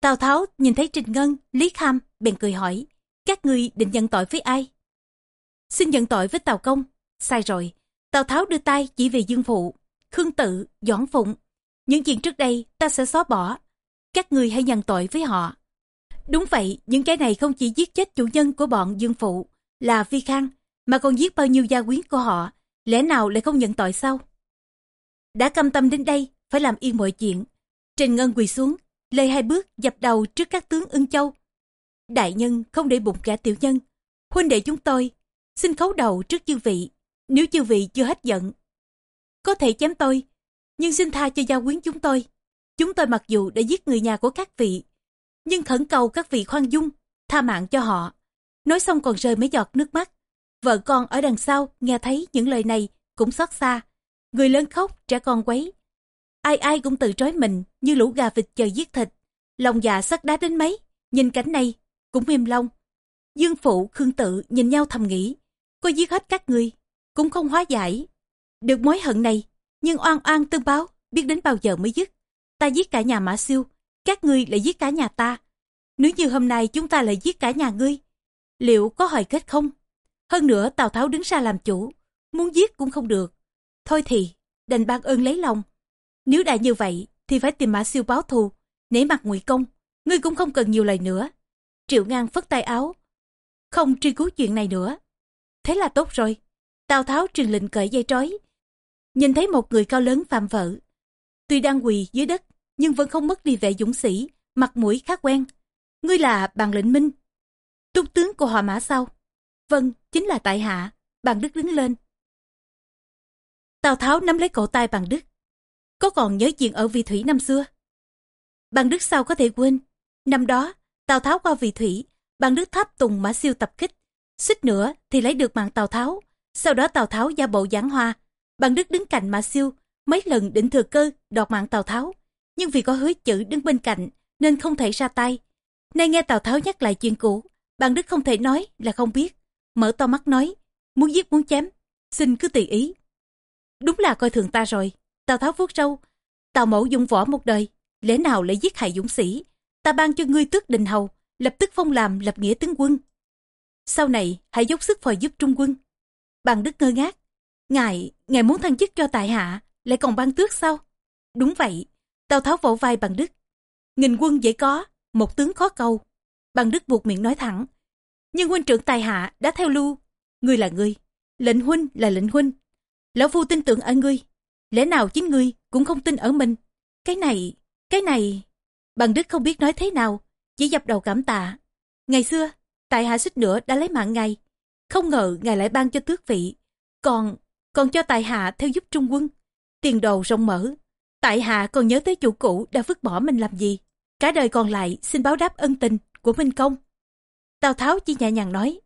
Tào Tháo nhìn thấy Trình Ngân, Lý Kham, bèn cười hỏi, các ngươi định nhận tội với ai? xin nhận tội với Tào Công. Sai rồi, Tào Tháo đưa tay chỉ về Dương Phụ, Khương Tự, Doãn Phụng. Những chuyện trước đây ta sẽ xóa bỏ. Các người hãy nhận tội với họ. Đúng vậy, những cái này không chỉ giết chết chủ nhân của bọn Dương Phụ là Vi Khang, mà còn giết bao nhiêu gia quyến của họ. Lẽ nào lại không nhận tội sao? Đã cam tâm đến đây, phải làm yên mọi chuyện. Trình Ngân quỳ xuống, lê hai bước dập đầu trước các tướng ưng châu. Đại nhân không để bụng cả tiểu nhân. Huynh đệ chúng tôi xin khấu đầu trước chư vị, nếu chư vị chưa hết giận. Có thể chém tôi, nhưng xin tha cho gia quyến chúng tôi. Chúng tôi mặc dù đã giết người nhà của các vị, nhưng khẩn cầu các vị khoan dung, tha mạng cho họ. Nói xong còn rơi mấy giọt nước mắt. Vợ con ở đằng sau nghe thấy những lời này cũng xót xa. Người lớn khóc, trẻ con quấy. Ai ai cũng tự trói mình như lũ gà vịt chờ giết thịt. Lòng dạ sắt đá đến mấy, nhìn cảnh này cũng im lòng Dương Phụ, Khương Tự nhìn nhau thầm nghĩ có giết hết các người cũng không hóa giải được mối hận này nhưng oan oan tương báo biết đến bao giờ mới dứt ta giết cả nhà mã siêu các ngươi lại giết cả nhà ta nếu như hôm nay chúng ta lại giết cả nhà ngươi, liệu có hồi kết không? Hơn nữa Tào Tháo đứng ra làm chủ, muốn giết cũng không được. Thôi thì, đành ban ơn lấy lòng. Nếu đã như vậy, thì phải tìm Mã Siêu báo thù, nể mặt ngụy công, ngươi cũng không cần nhiều lời nữa. Triệu Ngang phất tay áo, không truy cứu chuyện này nữa. Thế là tốt rồi. Tào Tháo truyền lệnh cởi dây trói. Nhìn thấy một người cao lớn phạm vợ. Tuy đang quỳ dưới đất, nhưng vẫn không mất đi vẻ dũng sĩ, mặt mũi khá quen. Ngươi là bàn lệnh minh. Túc tướng của họ mã sao? Vâng, chính là tại hạ. Bàn Đức đứng lên. Tào Tháo nắm lấy cổ tay bàn Đức. Có còn nhớ chuyện ở vị thủy năm xưa? Bàn Đức sao có thể quên? Năm đó, Tào Tháo qua vị thủy, bàn Đức tháp tùng mã siêu tập kích. Xích nữa thì lấy được mạng Tào Tháo. Sau đó Tào Tháo ra bộ giảng hoa. Bàn Đức đứng cạnh mã siêu, mấy lần định thừa cơ đọt mạng Tào Tháo. Nhưng vì có hứa chữ đứng bên cạnh nên không thể ra tay. Nay nghe Tào Tháo nhắc lại chuyện cũ, bàn Đức không thể nói là không biết. Mở to mắt nói, muốn giết muốn chém, xin cứ tùy ý. Đúng là coi thường ta rồi. Tào Tháo vuốt râu. Tào mẫu dùng võ một đời, lẽ nào lại giết hại dũng sĩ. Ta ban cho ngươi tước đình hầu, lập tức phong làm lập nghĩa tướng quân. Sau này, hãy dốc sức phò giúp trung quân. bằng Đức ngơ ngác. Ngài, ngài muốn thăng chức cho tại hạ, lại còn ban tước sao? Đúng vậy. Tào Tháo vỗ vai bằng Đức. Nghìn quân dễ có, một tướng khó cầu. Bằng Đức buộc miệng nói thẳng. Nhưng huynh trưởng tài hạ đã theo lưu. Ngươi là ngươi, lệnh huynh là lệnh huynh. Lão Phu tin tưởng ở ngươi. Lẽ nào chính ngươi cũng không tin ở mình. Cái này, cái này... Bằng Đức không biết nói thế nào, chỉ dập đầu cảm tạ. Ngày xưa, tại hạ suýt nữa đã lấy mạng ngài. Không ngờ ngài lại ban cho tước vị. Còn, còn cho tại hạ theo giúp trung quân. Tiền đồ rộng mở. Tại hạ còn nhớ tới chủ cũ đã vứt bỏ mình làm gì. Cả đời còn lại xin báo đáp ân tình của Minh Công. Tào Tháo chỉ nhẹ nhàng nói.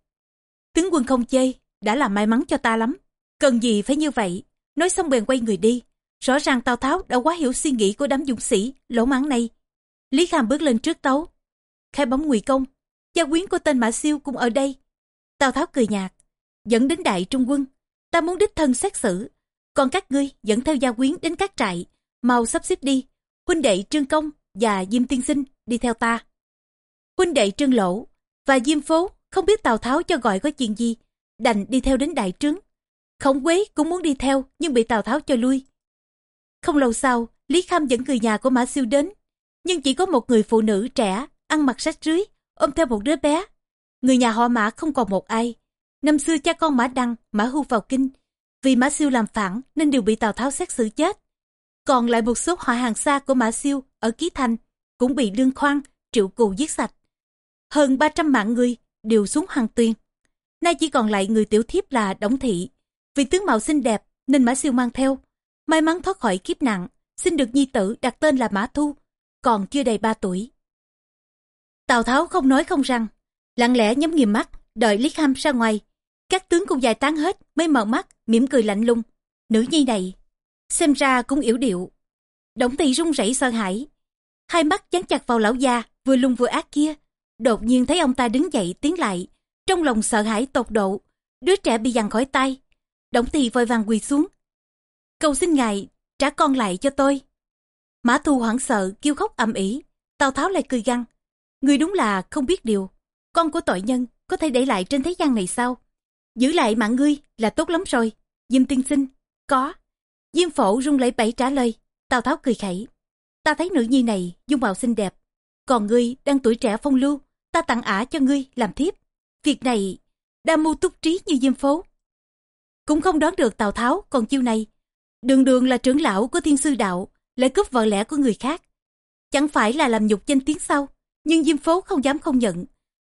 Tướng quân không chê, đã là may mắn cho ta lắm. Cần gì phải như vậy? Nói xong bèn quay người đi. Rõ ràng Tào Tháo đã quá hiểu suy nghĩ của đám dũng sĩ, lỗ mãng này. Lý Kham bước lên trước tấu. Khai bóng ngụy công, gia quyến của tên Mã Siêu cũng ở đây. Tào Tháo cười nhạt, dẫn đến đại trung quân. Ta muốn đích thân xét xử. Còn các ngươi dẫn theo gia quyến đến các trại, mau sắp xếp đi. Huynh đệ Trương Công và Diêm Tiên Sinh đi theo ta. Huynh đệ Trương Lỗ và Diêm Phố không biết Tào Tháo cho gọi có chuyện gì, đành đi theo đến đại trướng. Khổng Quế cũng muốn đi theo nhưng bị Tào Tháo cho lui. Không lâu sau, Lý Kham dẫn người nhà của Mã Siêu đến. Nhưng chỉ có một người phụ nữ trẻ, ăn mặc sách rưới, ôm theo một đứa bé. Người nhà họ Mã không còn một ai. Năm xưa cha con Mã Đăng, Mã Hưu vào kinh. Vì Mã Siêu làm phản nên đều bị Tào Tháo xét xử chết. Còn lại một số họ hàng xa của Mã Siêu ở Ký Thành cũng bị Lương Khoan, Triệu Cù giết sạch. Hơn 300 mạng người đều xuống hàng tuyên. Nay chỉ còn lại người tiểu thiếp là Đổng Thị. Vì tướng mạo xinh đẹp nên Mã Siêu mang theo. May mắn thoát khỏi kiếp nặng, xin được nhi tử đặt tên là Mã Thu, còn chưa đầy 3 tuổi. Tào Tháo không nói không rằng, lặng lẽ nhắm nghiền mắt, đợi Lý Kham ra ngoài. Các tướng cũng giải tán hết, mới mở mắt, mỉm cười lạnh lùng. Nữ nhi này, xem ra cũng yếu điệu. Đổng Thị run rẩy sợ hãi, hai mắt dán chặt vào lão già vừa lung vừa ác kia. Đột nhiên thấy ông ta đứng dậy tiến lại, trong lòng sợ hãi tột độ, đứa trẻ bị giằng khỏi tay. Đổng tỳ vội vàng quỳ xuống. Cầu xin ngài, trả con lại cho tôi. Mã Thu hoảng sợ, kêu khóc ầm ĩ. Tào Tháo lại cười găng. Người đúng là không biết điều. Con của tội nhân có thể để lại trên thế gian này sao? Giữ lại mạng ngươi là tốt lắm rồi. Diêm tiên sinh, có. Diêm phổ rung lấy bẫy trả lời. Tào Tháo cười khẩy. Ta thấy nữ nhi này dung mạo xinh đẹp. Còn ngươi đang tuổi trẻ phong lưu, ta tặng ả cho ngươi làm thiếp. Việc này, đa mưu túc trí như diêm phố. Cũng không đoán được Tào Tháo còn chiêu này. Đường đường là trưởng lão của thiên sư đạo, lại cướp vợ lẽ của người khác. Chẳng phải là làm nhục danh tiếng sao, nhưng Diêm Phố không dám không nhận.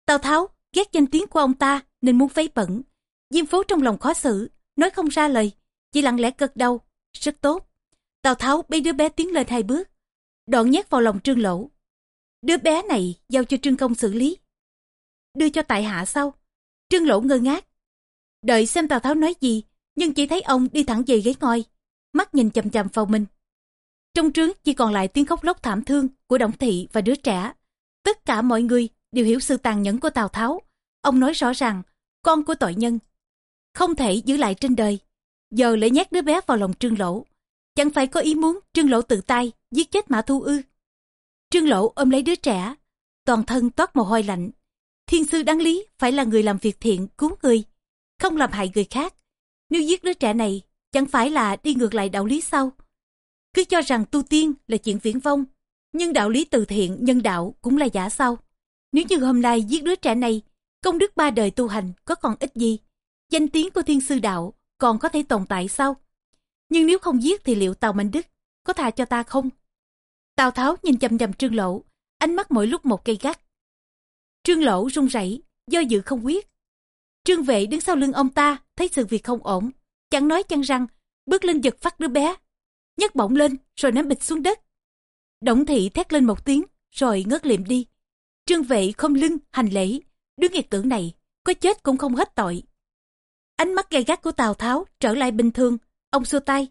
Tào Tháo ghét danh tiếng của ông ta nên muốn vấy bẩn. Diêm Phố trong lòng khó xử, nói không ra lời, chỉ lặng lẽ gật đầu, rất tốt. Tào Tháo bế đứa bé tiến lên hai bước, đoạn nhét vào lòng trương lỗ. Đứa bé này giao cho trương công xử lý. Đưa cho tại hạ sau. Trương lỗ ngơ ngác. Đợi xem Tào Tháo nói gì, nhưng chỉ thấy ông đi thẳng về ghế ngồi, mắt nhìn chằm chằm vào mình. Trong trướng chỉ còn lại tiếng khóc lóc thảm thương của Đổng Thị và đứa trẻ. Tất cả mọi người đều hiểu sự tàn nhẫn của Tào Tháo. Ông nói rõ ràng, con của tội nhân, không thể giữ lại trên đời. Giờ lại nhét đứa bé vào lòng trương lỗ. Chẳng phải có ý muốn trương lỗ tự tay giết chết mã thu ư. Trương lỗ ôm lấy đứa trẻ. toàn thân toát mồ hôi lạnh. Thiên sư đáng lý phải là người làm việc thiện cứu người, không làm hại người khác. Nếu giết đứa trẻ này, chẳng phải là đi ngược lại đạo lý sao? Cứ cho rằng tu tiên là chuyện viễn vông, nhưng đạo lý từ thiện, nhân đạo cũng là giả sao? Nếu như hôm nay giết đứa trẻ này, công đức ba đời tu hành có còn ít gì? Danh tiếng của thiên sư đạo còn có thể tồn tại sao? Nhưng nếu không giết thì liệu Tào Mạnh Đức có tha cho ta không? Tào Tháo nhìn chầm chầm Trương Lỗ, ánh mắt mỗi lúc một cây gắt. Trương Lỗ run rẩy, do dự không quyết. Trương Vệ đứng sau lưng ông ta, thấy sự việc không ổn, chẳng nói chăng răng, bước lên giật phát đứa bé, nhấc bổng lên rồi ném bịch xuống đất. Động thị thét lên một tiếng, rồi ngất liệm đi. Trương Vệ không lưng, hành lễ, đứa nghiệt tử này, có chết cũng không hết tội. Ánh mắt gay gắt của Tào Tháo trở lại bình thường, ông xua tay,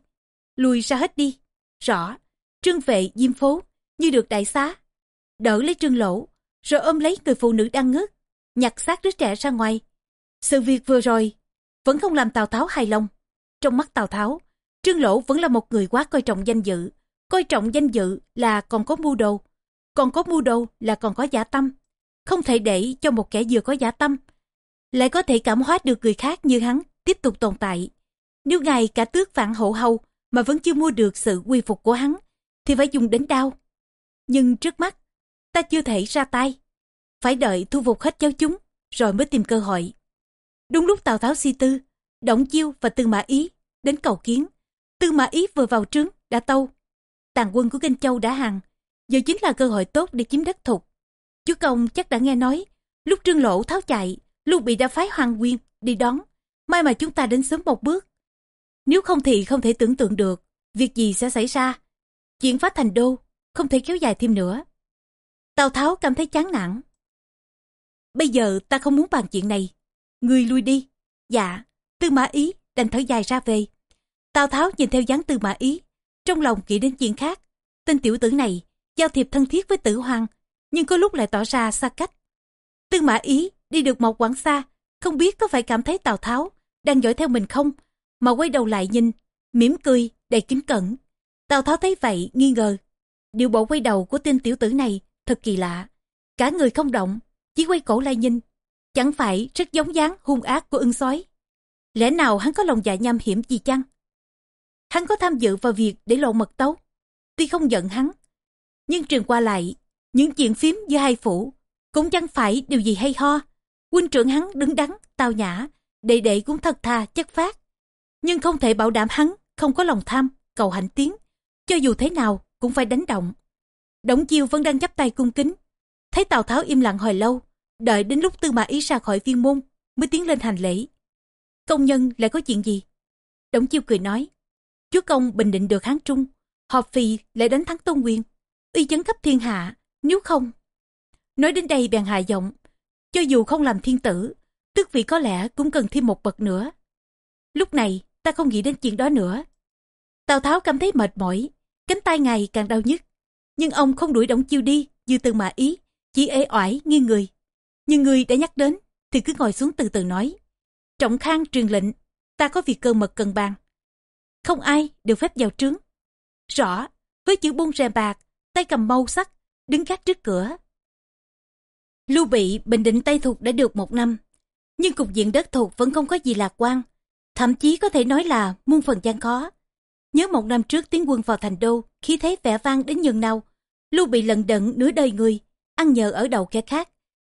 lùi ra hết đi. Rõ, trương vệ diêm phố, như được đại xá. Đỡ lấy trương lỗ, rồi ôm lấy người phụ nữ đang ngất, nhặt xác đứa trẻ ra ngoài. Sự việc vừa rồi, vẫn không làm Tào Tháo hài lòng. Trong mắt Tào Tháo, trương lỗ vẫn là một người quá coi trọng danh dự. Coi trọng danh dự là còn có mưu đồ, còn có mưu đồ là còn có giả tâm. Không thể để cho một kẻ vừa có giả tâm, lại có thể cảm hóa được người khác như hắn tiếp tục tồn tại. Nếu ngài cả tước vạn hộ hầu mà vẫn chưa mua được sự quy phục của hắn, thì phải dùng đến đau. Nhưng trước mắt, ta chưa thể ra tay. Phải đợi thu phục hết cháu chúng, rồi mới tìm cơ hội. Đúng lúc Tào Tháo si tư, Động Chiêu và Tư Mã Ý đến cầu kiến. Tư Mã Ý vừa vào trướng, đã tâu. Tàn quân của Kinh Châu đã hàng, giờ chính là cơ hội tốt để chiếm đất thục. Chú Công chắc đã nghe nói, lúc trương lỗ tháo chạy, Lưu Bị đã phái Hoàng Nguyên đi đón. May mà chúng ta đến sớm một bước. Nếu không thì không thể tưởng tượng được việc gì sẽ xảy ra. Chuyện phá thành đô không thể kéo dài thêm nữa. Tào Tháo cảm thấy chán nản. Bây giờ ta không muốn bàn chuyện này. Người lui đi. Dạ, tư mã ý đành thở dài ra về. Tào Tháo nhìn theo dáng tư mã ý. Trong lòng nghĩ đến chuyện khác. Tên tiểu tử này giao thiệp thân thiết với tử hoàng nhưng có lúc lại tỏ ra xa cách. Tư mã ý đi được một quãng xa không biết có phải cảm thấy Tào Tháo đang dõi theo mình không mà quay đầu lại nhìn, mỉm cười, đầy kính cẩn. Tào Tháo thấy vậy, nghi ngờ. Điều bộ quay đầu của tên tiểu tử này thật kỳ lạ. Cả người không động, chỉ quay cổ lại nhìn. Chẳng phải rất giống dáng hung ác của ưng sói. Lẽ nào hắn có lòng dạ nham hiểm gì chăng? Hắn có tham dự vào việc để lộ mật tấu. Tuy không giận hắn, nhưng truyền qua lại, những chuyện phím giữa hai phủ cũng chẳng phải điều gì hay ho. Huynh trưởng hắn đứng đắn, tao nhã, đệ đệ cũng thật thà, chất phát nhưng không thể bảo đảm hắn không có lòng tham, cầu hạnh tiến. Cho dù thế nào cũng phải đánh động. Đổng chiêu vẫn đang chắp tay cung kính. Thấy Tào Tháo im lặng hồi lâu, đợi đến lúc tư mã ý ra khỏi viên môn mới tiến lên hành lễ. Công nhân lại có chuyện gì? Đổng chiêu cười nói, chúa công bình định được Hán Trung, họp phì lại đánh thắng Tôn Quyền, uy chấn khắp thiên hạ, nếu không. Nói đến đây bèn hạ giọng, cho dù không làm thiên tử, tức vị có lẽ cũng cần thêm một bậc nữa. Lúc này, ta không nghĩ đến chuyện đó nữa. Tào Tháo cảm thấy mệt mỏi, cánh tay ngày càng đau nhức. Nhưng ông không đuổi Đổng Chiêu đi như từng mà ý, chỉ ế oải nghiêng người. Nhưng người đã nhắc đến thì cứ ngồi xuống từ từ nói. Trọng khang truyền lệnh, ta có việc cơ mật cần bàn. Không ai được phép vào trướng. Rõ, với chữ buông rèm bạc, tay cầm mâu sắt, đứng gác trước cửa. Lưu Bị bình định Tây Thuộc đã được một năm, nhưng cục diện đất thuộc vẫn không có gì lạc quan. Thậm chí có thể nói là muôn phần gian khó. Nhớ một năm trước tiến quân vào thành đô, khi thấy vẻ vang đến nhường nào. Lưu bị lần đận nửa đời người, ăn nhờ ở đầu kẻ khác.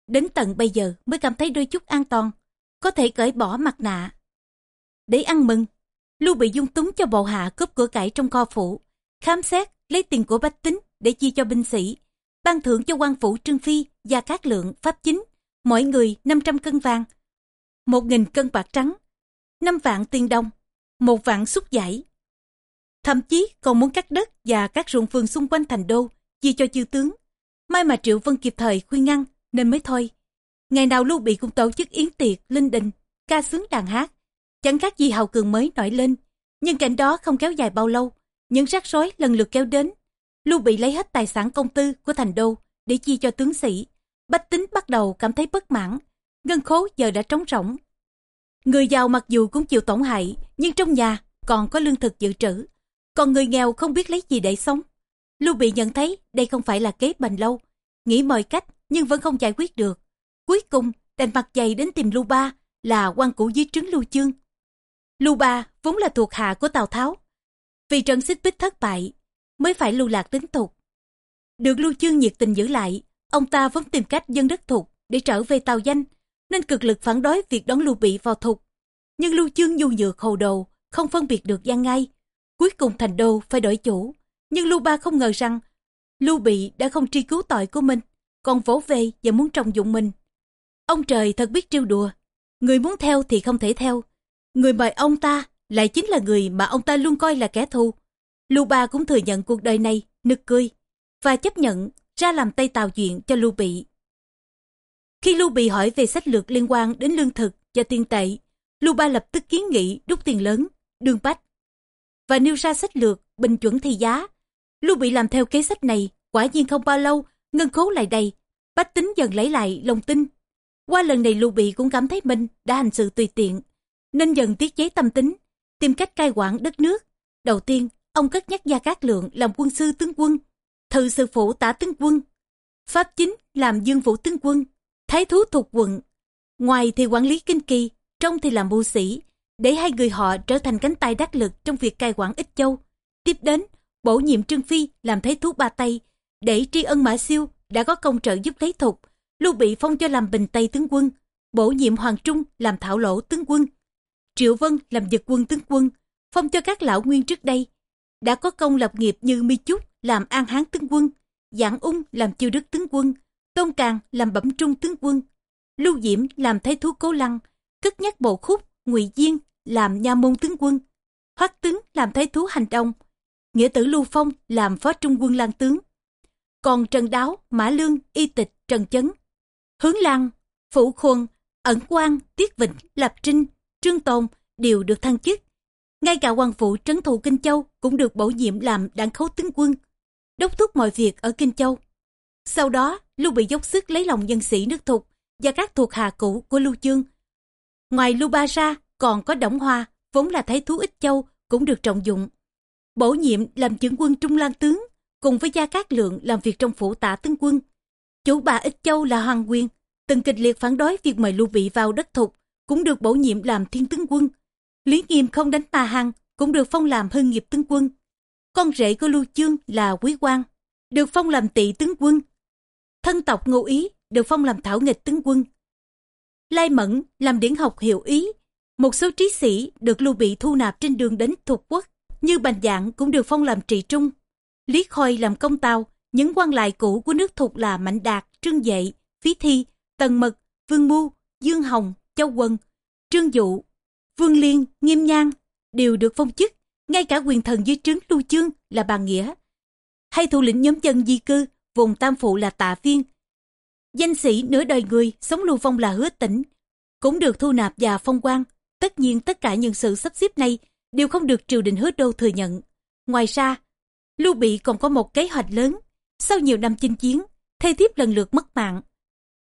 Đến tận bây giờ mới cảm thấy đôi chút an toàn, có thể cởi bỏ mặt nạ. Để ăn mừng, Lưu bị dung túng cho bộ hạ cướp cửa cải trong kho phủ, khám xét, lấy tiền của bách tính để chia cho binh sĩ, ban thưởng cho quan phủ Trương Phi và các lượng pháp chính, mỗi người 500 cân vàng, 1.000 cân bạc trắng, 5 vạn tiền đồng, một vạn xúc giải. Thậm chí còn muốn cắt đất và các ruộng vườn xung quanh thành đô, chia cho chư tướng. May mà Triệu Vân kịp thời khuyên ngăn, nên mới thôi. Ngày nào Lưu Bị cũng tổ chức yến tiệc, linh đình, ca sướng đàn hát. Chẳng khác gì hào cường mới nổi lên. Nhưng cảnh đó không kéo dài bao lâu. Những rắc rối lần lượt kéo đến. Lưu Bị lấy hết tài sản công tư của thành đô để chia cho tướng sĩ. Bách tính bắt đầu cảm thấy bất mãn. Ngân khố giờ đã trống rỗng, Người giàu mặc dù cũng chịu tổn hại, nhưng trong nhà còn có lương thực dự trữ. Còn người nghèo không biết lấy gì để sống. Lưu Bị nhận thấy đây không phải là kế bền lâu. Nghĩ mọi cách nhưng vẫn không giải quyết được. Cuối cùng, đành mặt dày đến tìm Lưu Ba, là quan cũ dưới trướng Lưu Chương. Lưu Ba vốn là thuộc hạ của Tào Tháo. Vì trận xích bích thất bại, mới phải lưu lạc đến Thục. Được Lưu Chương nhiệt tình giữ lại, ông ta vẫn tìm cách dân đất Thục để trở về Tào Danh, nên cực lực phản đối việc đón Lưu Bị vào Thục. Nhưng Lưu Chương nhu nhược hồ đồ, không phân biệt được gian ngay. Cuối cùng thành đô phải đổi chủ. Nhưng Lưu Ba không ngờ rằng Lưu Bị đã không tri cứu tội của mình, còn vỗ về và muốn trọng dụng mình. Ông trời thật biết trêu đùa. Người muốn theo thì không thể theo. Người mời ông ta lại chính là người mà ông ta luôn coi là kẻ thù. Lưu Ba cũng thừa nhận cuộc đời này, nực cười, và chấp nhận ra làm tay tào chuyện cho Lưu Bị. Khi Lưu Bị hỏi về sách lược liên quan đến lương thực và tiền tệ, Lưu Ba lập tức kiến nghị đúc tiền lớn, đương bách, và nêu ra sách lược bình chuẩn thi giá. Lưu Bị làm theo kế sách này, quả nhiên không bao lâu, ngân khố lại đầy, bách tính dần lấy lại lòng tin. Qua lần này Lưu Bị cũng cảm thấy mình đã hành sự tùy tiện, nên dần tiết chế tâm tính, tìm cách cai quản đất nước. Đầu tiên, ông cất nhắc Gia Cát Lượng làm quân sư tướng quân, thự sự phủ tả tướng quân, pháp chính làm dương vũ tướng quân, thái thú thuộc quận. Ngoài thì quản lý kinh kỳ, trong thì làm mưu sĩ, để hai người họ trở thành cánh tay đắc lực trong việc cai quản ích châu. Tiếp đến, bổ nhiệm Trương Phi làm thái thú ba Tây, để tri ân Mã Siêu đã có công trợ giúp lấy thục, Lưu Bị phong cho làm bình Tây tướng quân, bổ nhiệm Hoàng Trung làm thảo lỗ tướng quân, Triệu Vân làm giật quân tướng quân, phong cho các lão nguyên trước đây. Đã có công lập nghiệp như Mi Chúc làm An Hán tướng quân, Giảng Ung làm Chiêu Đức tướng quân, Tôn Càng làm Bẩm Trung tướng quân, Lưu Diễm làm Thái thú Cố Lăng, cất nhắc bộ khúc, Ngụy Diên làm Nha môn tướng quân, Hoắc Tướng làm Thái thú Hành Đông, Nghĩa tử Lưu Phong làm Phó Trung quân lang tướng. Còn Trần Đáo, Mã Lương, Y Tịch, Trần Chấn, Hướng Lăng, Phụ Khuân, Ẩn Quang, Tiết Vịnh, Lập Trinh, Trương Tôn đều được thăng chức. Ngay cả quan phụ trấn thủ Kinh Châu cũng được bổ nhiệm làm đảng khấu tướng quân, đốc thúc mọi việc ở Kinh Châu. Sau đó, Lưu Bị dốc sức lấy lòng nhân sĩ nước thục và các thuộc hạ cũ của Lưu Chương. Ngoài Lưu Ba ra, còn có Đổng Hoa, vốn là thái thú Ích Châu, cũng được trọng dụng. Bổ nhiệm làm trưởng quân Trung Lan Tướng, cùng với Gia Cát Lượng làm việc trong phủ tả tướng quân. Chủ bà Ích Châu là Hoàng Nguyên, từng kịch liệt phản đối việc mời Lưu Bị vào đất thục, cũng được bổ nhiệm làm thiên tướng quân. Lý Nghiêm không đánh Ma Hằng, cũng được phong làm hưng nghiệp tướng quân. Con rể của Lưu Chương là Quý Quang, được phong làm tỵ tướng quân. Thân tộc Ngô Ý được phong làm thảo nghịch tướng quân. Lai Mẫn làm điển học hiệu ý. Một số trí sĩ được Lưu Bị thu nạp trên đường đến thuộc quốc, như Bành Dạng cũng được phong làm trị trung. Lý Khôi làm công tao những quan lại cũ của nước thục là Mạnh Đạt, Trương Dệ, Phí Thi, Tần Mật, Vương Mưu, Dương Hồng, Châu Quân, Trương Dụ, Vương Liên, Nghiêm Nhan đều được phong chức, ngay cả quyền thần dưới trướng Lưu Chương là bà Nghĩa. Hay thủ lĩnh nhóm dân di cư, vùng Tam Phụ là Tạ Viên. Danh sĩ nửa đời người sống lưu vong là hứa tỉnh, cũng được thu nạp và phong quan. Tất nhiên tất cả những sự sắp xếp này đều không được triều đình hứa đô thừa nhận. Ngoài ra, Lưu Bị còn có một kế hoạch lớn. Sau nhiều năm chinh chiến, thê thiếp lần lượt mất mạng.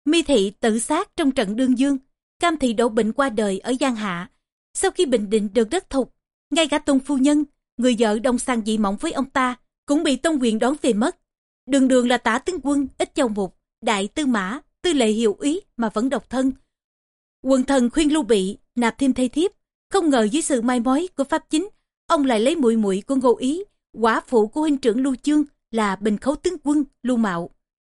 Mi thị tự sát trong trận đương dương, Cam thị đổ bệnh qua đời ở Giang Hạ. Sau khi bình định được đất thục, ngay cả Tôn Phu Nhân, người vợ đồng sang dị mộng với ông ta, cũng bị Tôn Quyền đón về mất. Đường đường là tả tướng quân, ít châu mục, đại tư mã, tư lệ hiệu ý mà vẫn độc thân. Quần thần khuyên lưu bị, nạp thêm thay thiếp, không ngờ dưới sự mai mối của pháp chính, ông lại lấy mũi mũi của ngô ý, quả phụ của huynh trưởng lưu chương là bình khấu tướng quân lưu mạo.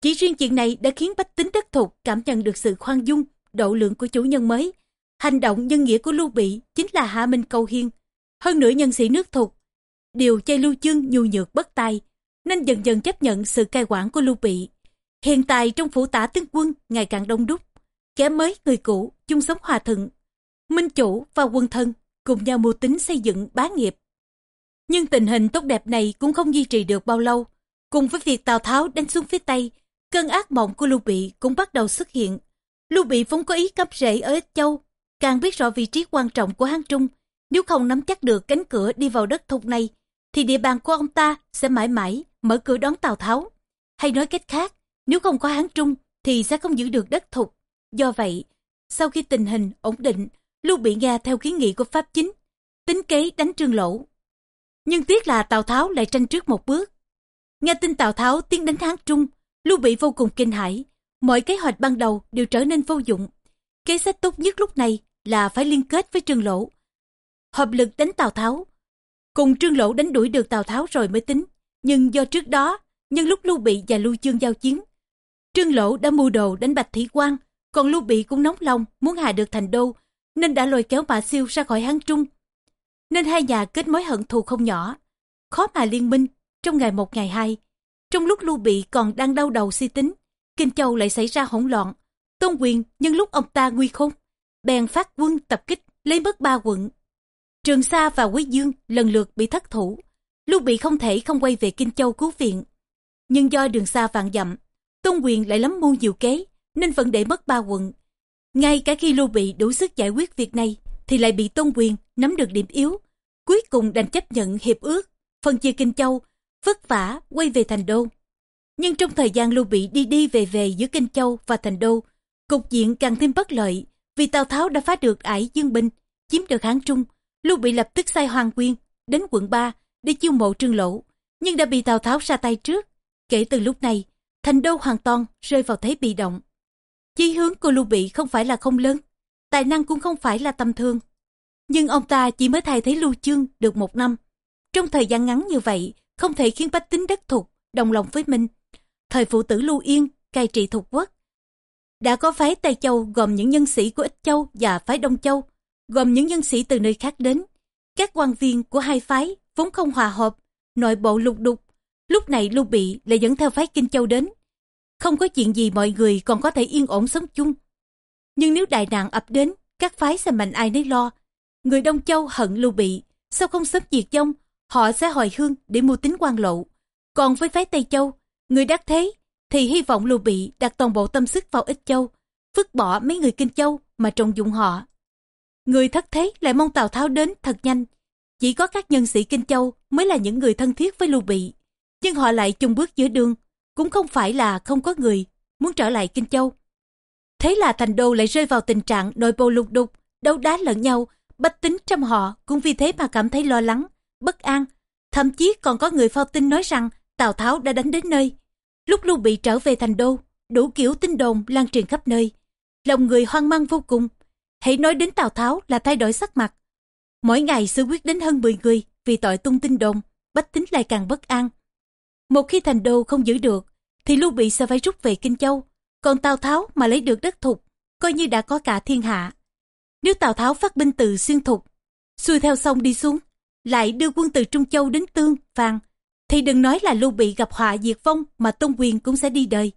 Chỉ riêng chuyện này đã khiến bách tính đất thục cảm nhận được sự khoan dung độ lượng của chủ nhân mới. Hành động nhân nghĩa của Lưu Bị chính là hạ minh cầu hiên. Hơn nữa nhân sĩ nước thục, điều chay Lưu Chương nhu nhược bất tài, nên dần dần chấp nhận sự cai quản của Lưu Bị. Hiện tại trong phủ tả tướng quân ngày càng đông đúc, kẻ mới người cũ chung sống hòa thuận. Minh chủ và quân thân cùng nhau mưu tính xây dựng bá nghiệp. Nhưng tình hình tốt đẹp này cũng không duy trì được bao lâu. Cùng với việc Tào Tháo đánh xuống phía Tây, cơn ác mộng của Lưu Bị cũng bắt đầu xuất hiện. Lưu Bị vốn có ý cắp rễ ở Ích Châu, càng biết rõ vị trí quan trọng của Hán Trung. Nếu không nắm chắc được cánh cửa đi vào đất thục này, thì địa bàn của ông ta sẽ mãi mãi mở cửa đón Tào Tháo. Hay nói cách khác, nếu không có Hán Trung thì sẽ không giữ được đất thục. Do vậy, sau khi tình hình ổn định, Lưu Bị nghe theo kiến nghị của Pháp chính, tính kế đánh trương lỗ. Nhưng tiếc là Tào Tháo lại tranh trước một bước. Nghe tin Tào Tháo tiến đánh Hán Trung, Lưu Bị vô cùng kinh hãi, Mọi kế hoạch ban đầu đều trở nên vô dụng. Kế sách tốt nhất lúc này là phải liên kết với Trương Lỗ. Hợp lực đánh Tào Tháo. Cùng Trương Lỗ đánh đuổi được Tào Tháo rồi mới tính. Nhưng do trước đó, nhân lúc Lưu Bị và Lưu Chương giao chiến, Trương Lỗ đã mua đồ đánh Bạch Thị Quang, còn Lưu Bị cũng nóng lòng muốn hạ được thành đô, nên đã lôi kéo Mã Siêu ra khỏi Hán Trung. Nên hai nhà kết mối hận thù không nhỏ. Khó mà liên minh trong ngày một ngày hai. Trong lúc Lưu Bị còn đang đau đầu suy tính, Kinh Châu lại xảy ra hỗn loạn. Tôn Quyền nhân lúc ông ta nguy khốn, bèn phát quân tập kích lấy mất ba quận. Trường Sa và Quý Dương lần lượt bị thất thủ. Lưu Bị không thể không quay về Kinh Châu cứu viện. Nhưng do đường xa vạn dặm, Tôn Quyền lại lắm mưu nhiều kế, nên vẫn để mất ba quận. Ngay cả khi Lưu Bị đủ sức giải quyết việc này, thì lại bị Tôn Quyền nắm được điểm yếu. Cuối cùng đành chấp nhận hiệp ước, phân chia Kinh Châu, vất vả quay về thành đô. Nhưng trong thời gian Lưu Bị đi đi về về giữa Kinh Châu và thành đô, cục diện càng thêm bất lợi vì Tào Tháo đã phá được ải Dương Binh, chiếm được Hán Trung. Lưu Bị lập tức sai Hoàng Quyên đến quận 3 để chiêu mộ Trương Lỗ, nhưng đã bị Tào Tháo ra tay trước. Kể từ lúc này, thành đô hoàn toàn rơi vào thế bị động. Chí hướng của Lưu Bị không phải là không lớn, tài năng cũng không phải là tâm thương. Nhưng ông ta chỉ mới thay thế Lưu Chương được một năm. Trong thời gian ngắn như vậy, không thể khiến bách tính đất thục đồng lòng với mình. Thời phụ tử Lưu Yên cai trị thục quốc. Đã có phái Tây Châu gồm những nhân sĩ của Ích Châu và phái Đông Châu, gồm những nhân sĩ từ nơi khác đến. Các quan viên của hai phái vốn không hòa hợp, nội bộ lục đục. Lúc này Lưu Bị lại dẫn theo phái Kinh Châu đến. Không có chuyện gì mọi người còn có thể yên ổn sống chung. Nhưng nếu đại nạn ập đến, các phái sẽ mạnh ai nấy lo. Người Đông Châu hận Lưu Bị, sao không sớm diệt vong, họ sẽ hồi hương để mua tính quan lộ. Còn với phái Tây Châu, người đắc thế, thì hy vọng Lưu Bị đặt toàn bộ tâm sức vào Ích Châu, vứt bỏ mấy người Kinh Châu mà trọng dụng họ. Người thất thế lại mong Tào Tháo đến thật nhanh. Chỉ có các nhân sĩ Kinh Châu mới là những người thân thiết với Lưu Bị. Nhưng họ lại chung bước giữa đường, cũng không phải là không có người muốn trở lại Kinh Châu. Thế là thành đô lại rơi vào tình trạng nội bộ lục đục, đấu đá lẫn nhau, bách tính trong họ cũng vì thế mà cảm thấy lo lắng, bất an. Thậm chí còn có người phao tin nói rằng Tào Tháo đã đánh đến nơi. Lúc Lưu Bị trở về thành đô, đủ kiểu tin đồn lan truyền khắp nơi. Lòng người hoang mang vô cùng. Hãy nói đến Tào Tháo là thay đổi sắc mặt. Mỗi ngày xử quyết đến hơn 10 người vì tội tung tin đồn, bách tính lại càng bất an. Một khi thành đô không giữ được, thì Lưu Bị sẽ phải rút về Kinh Châu. Còn Tào Tháo mà lấy được đất thục, coi như đã có cả thiên hạ. Nếu Tào Tháo phát binh từ xuyên thục, xuôi theo sông đi xuống, lại đưa quân từ Trung Châu đến Tương, Phan, thì đừng nói là Lưu Bị gặp họa diệt vong mà Tôn Quyền cũng sẽ đi đời.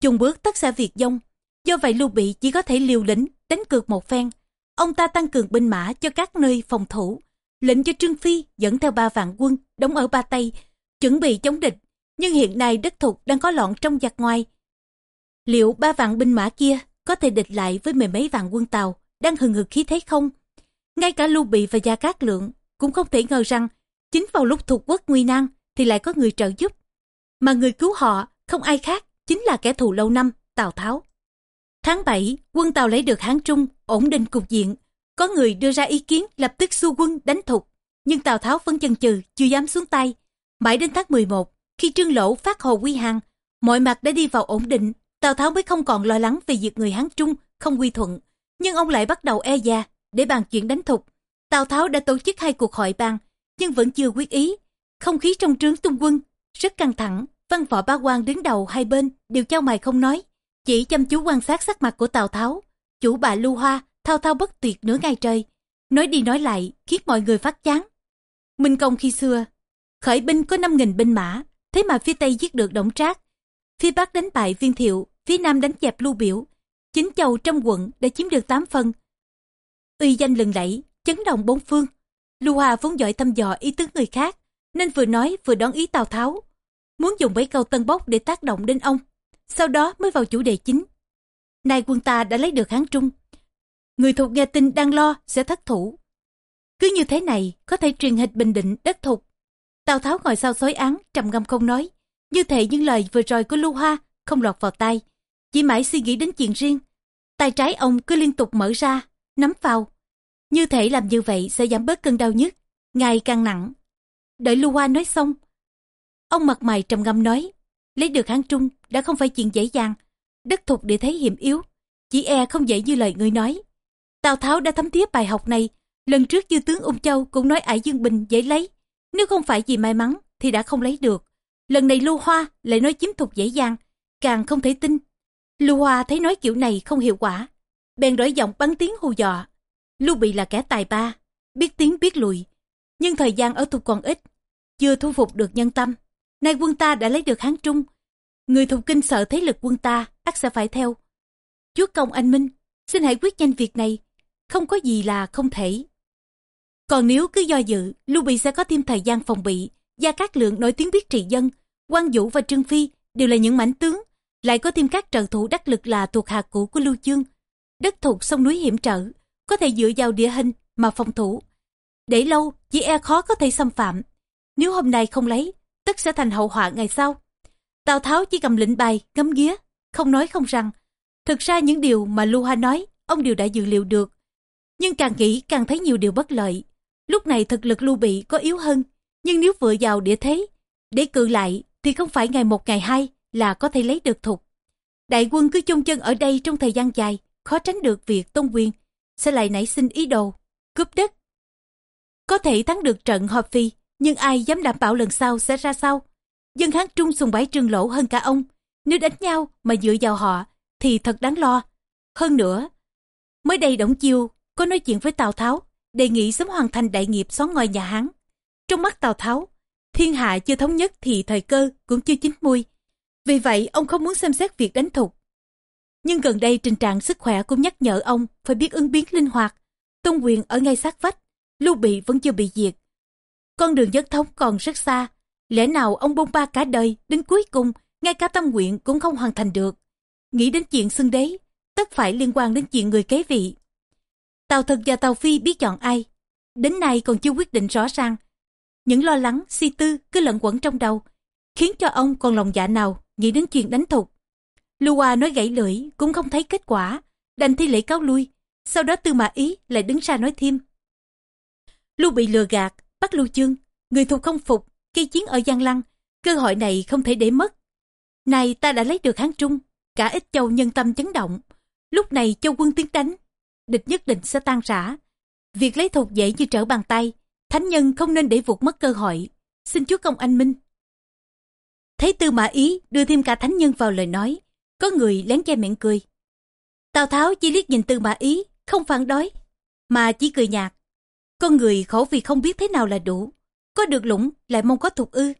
Chung bước tất sẽ việc dông. Do vậy Lưu Bị chỉ có thể liều lĩnh, đánh cược một phen. Ông ta tăng cường binh mã cho các nơi phòng thủ, lệnh cho Trương Phi dẫn theo ba vạn quân đóng ở Ba Tây, chuẩn bị chống địch. Nhưng hiện nay đất thục đang có loạn trong giặc ngoài. Liệu ba vạn binh mã kia có thể địch lại với mười mấy vạn quân Tàu đang hừng hực khí thế không? Ngay cả Lưu Bị và Gia Cát Lượng cũng không thể ngờ rằng chính vào lúc thuộc quốc nguy nan thì lại có người trợ giúp. Mà người cứu họ không ai khác, chính là kẻ thù lâu năm, Tào Tháo. Tháng 7, quân Tàu lấy được Hán Trung, ổn định cục diện. Có người đưa ra ý kiến lập tức xu quân đánh thục. Nhưng Tào Tháo vẫn chần chừ, chưa dám xuống tay. Mãi đến tháng 11, khi Trương Lỗ phát hồ quy hàng, mọi mặt đã đi vào ổn định, Tào Tháo mới không còn lo lắng về việc người Hán Trung không quy thuận. Nhưng ông lại bắt đầu e dè để bàn chuyện đánh thục. Tào Tháo đã tổ chức hai cuộc hội bàn, nhưng vẫn chưa quyết ý. Không khí trong trướng tung quân rất căng thẳng, văn võ ba quan đứng đầu hai bên đều trao mày không nói, chỉ chăm chú quan sát sắc mặt của Tào Tháo. Chủ bà Lưu Hoa thao thao bất tuyệt nửa ngày trời, nói đi nói lại khiến mọi người phát chán. Minh Công khi xưa, khởi binh có 5.000 binh mã, thế mà phía Tây giết được Đổng Trác, phía Bắc đánh bại Viên Thiệu, phía Nam đánh dẹp Lưu Biểu. Chính châu trong quận đã chiếm được 8 phân. Uy danh lừng lẫy, chấn động bốn phương. Lưu hòa vốn giỏi thăm dò ý tứ người khác, nên vừa nói vừa đón ý Tào Tháo. Muốn dùng mấy câu tân bốc để tác động đến ông, sau đó mới vào chủ đề chính. Nay quân ta đã lấy được Hán Trung. Người thuộc nghe tin đang lo sẽ thất thủ. Cứ như thế này, có thể truyền hịch bình định đất thục. Tào Tháo ngồi sau xói án, trầm ngâm không nói. Như thể những lời vừa rồi của Lưu Hoa không lọt vào tai. Chỉ mãi suy nghĩ đến chuyện riêng. Tay trái ông cứ liên tục mở ra, nắm vào. Như thể làm như vậy sẽ giảm bớt cơn đau nhức, ngày càng nặng. Đợi Lưu Hoa nói xong, ông mặt mày trầm ngâm nói, lấy được Hán Trung đã không phải chuyện dễ dàng. đất thục để thấy hiểm yếu, chỉ e không dễ như lời người nói. Tào Tháo đã thấm thía bài học này, lần trước dư tướng ung châu cũng nói ải dương bình dễ lấy, nếu không phải vì may mắn thì đã không lấy được. Lần này Lưu Hoa lại nói chiếm thục dễ dàng, càng không thể tin. Lưu Hoa thấy nói kiểu này không hiệu quả, bèn đổi giọng bắn tiếng hù dọa. Lưu Bị là kẻ tài ba, biết tiếng biết lùi, nhưng thời gian ở thục còn ít, chưa thu phục được nhân tâm. Nay quân ta đã lấy được Hán Trung, người thục kinh sợ thế lực quân ta, ắt sẽ phải theo. Chúa công anh Minh, xin hãy quyết nhanh việc này, không có gì là không thể. Còn nếu cứ do dự, Lưu Bị sẽ có thêm thời gian phòng bị, Gia Cát Lượng nổi tiếng biết trị dân, quan Vũ và Trương Phi đều là những mãnh tướng, lại có thêm các trợ thủ đắc lực là thuộc hạ cũ của Lưu Chương. Đất thuộc sông núi hiểm trở, có thể dựa vào địa hình mà phòng thủ. Để lâu, chỉ e khó có thể xâm phạm. Nếu hôm nay không lấy, tất sẽ thành hậu họa ngày sau. Tào Tháo chỉ cầm lệnh bài, ngấm nghía, không nói không rằng. Thực ra những điều mà Lưu Hoa nói, ông đều đã dự liệu được. Nhưng càng nghĩ càng thấy nhiều điều bất lợi. Lúc này thực lực Lưu Bị có yếu hơn, nhưng nếu vừa vào địa thế, để cự lại thì không phải ngày một ngày hai là có thể lấy được thục. Đại quân cứ chung chân ở đây trong thời gian dài, khó tránh được việc tôn quyền sẽ lại nảy sinh ý đồ, cướp đất. Có thể thắng được trận họp phi, nhưng ai dám đảm bảo lần sau sẽ ra sao? Dân Hán Trung sùng bái trương lỗ hơn cả ông. Nếu đánh nhau mà dựa vào họ thì thật đáng lo. Hơn nữa, mới đây Đổng Chiêu có nói chuyện với Tào Tháo, đề nghị sớm hoàn thành đại nghiệp xóa ngôi nhà Hán. Trong mắt Tào Tháo, thiên hạ chưa thống nhất thì thời cơ cũng chưa chín mùi. Vì vậy ông không muốn xem xét việc đánh thục. Nhưng gần đây tình trạng sức khỏe cũng nhắc nhở ông phải biết ứng biến linh hoạt. Tôn quyền ở ngay sát vách, Lưu Bị vẫn chưa bị diệt. Con đường nhất thống còn rất xa, lẽ nào ông bông ba cả đời đến cuối cùng ngay cả tâm nguyện cũng không hoàn thành được. Nghĩ đến chuyện xưng đế, tất phải liên quan đến chuyện người kế vị tàu Thực và tàu Phi biết chọn ai, đến nay còn chưa quyết định rõ ràng. Những lo lắng, si tư cứ lẫn quẩn trong đầu, khiến cho ông còn lòng dạ nào nghĩ đến chuyện đánh thục. Lưu Hoa nói gãy lưỡi cũng không thấy kết quả, đành thi lễ cáo lui. Sau đó Tư Mã Ý lại đứng ra nói thêm. Lưu bị lừa gạt, bắt Lưu Chương, người thuộc không phục, gây chiến ở Giang Lăng, cơ hội này không thể để mất. Này ta đã lấy được Hán Trung, cả ít châu nhân tâm chấn động. Lúc này châu quân tiến đánh, địch nhất định sẽ tan rã. Việc lấy thuộc dễ như trở bàn tay, thánh nhân không nên để vụt mất cơ hội. Xin chúa công anh minh. Thấy Tư Mã Ý đưa thêm cả thánh nhân vào lời nói, có người lén che miệng cười. Tào Tháo chỉ liếc nhìn Tư Mã Ý, không phản đối, mà chỉ cười nhạt. Con người khổ vì không biết thế nào là đủ, có được lũng lại mong có thuộc ư.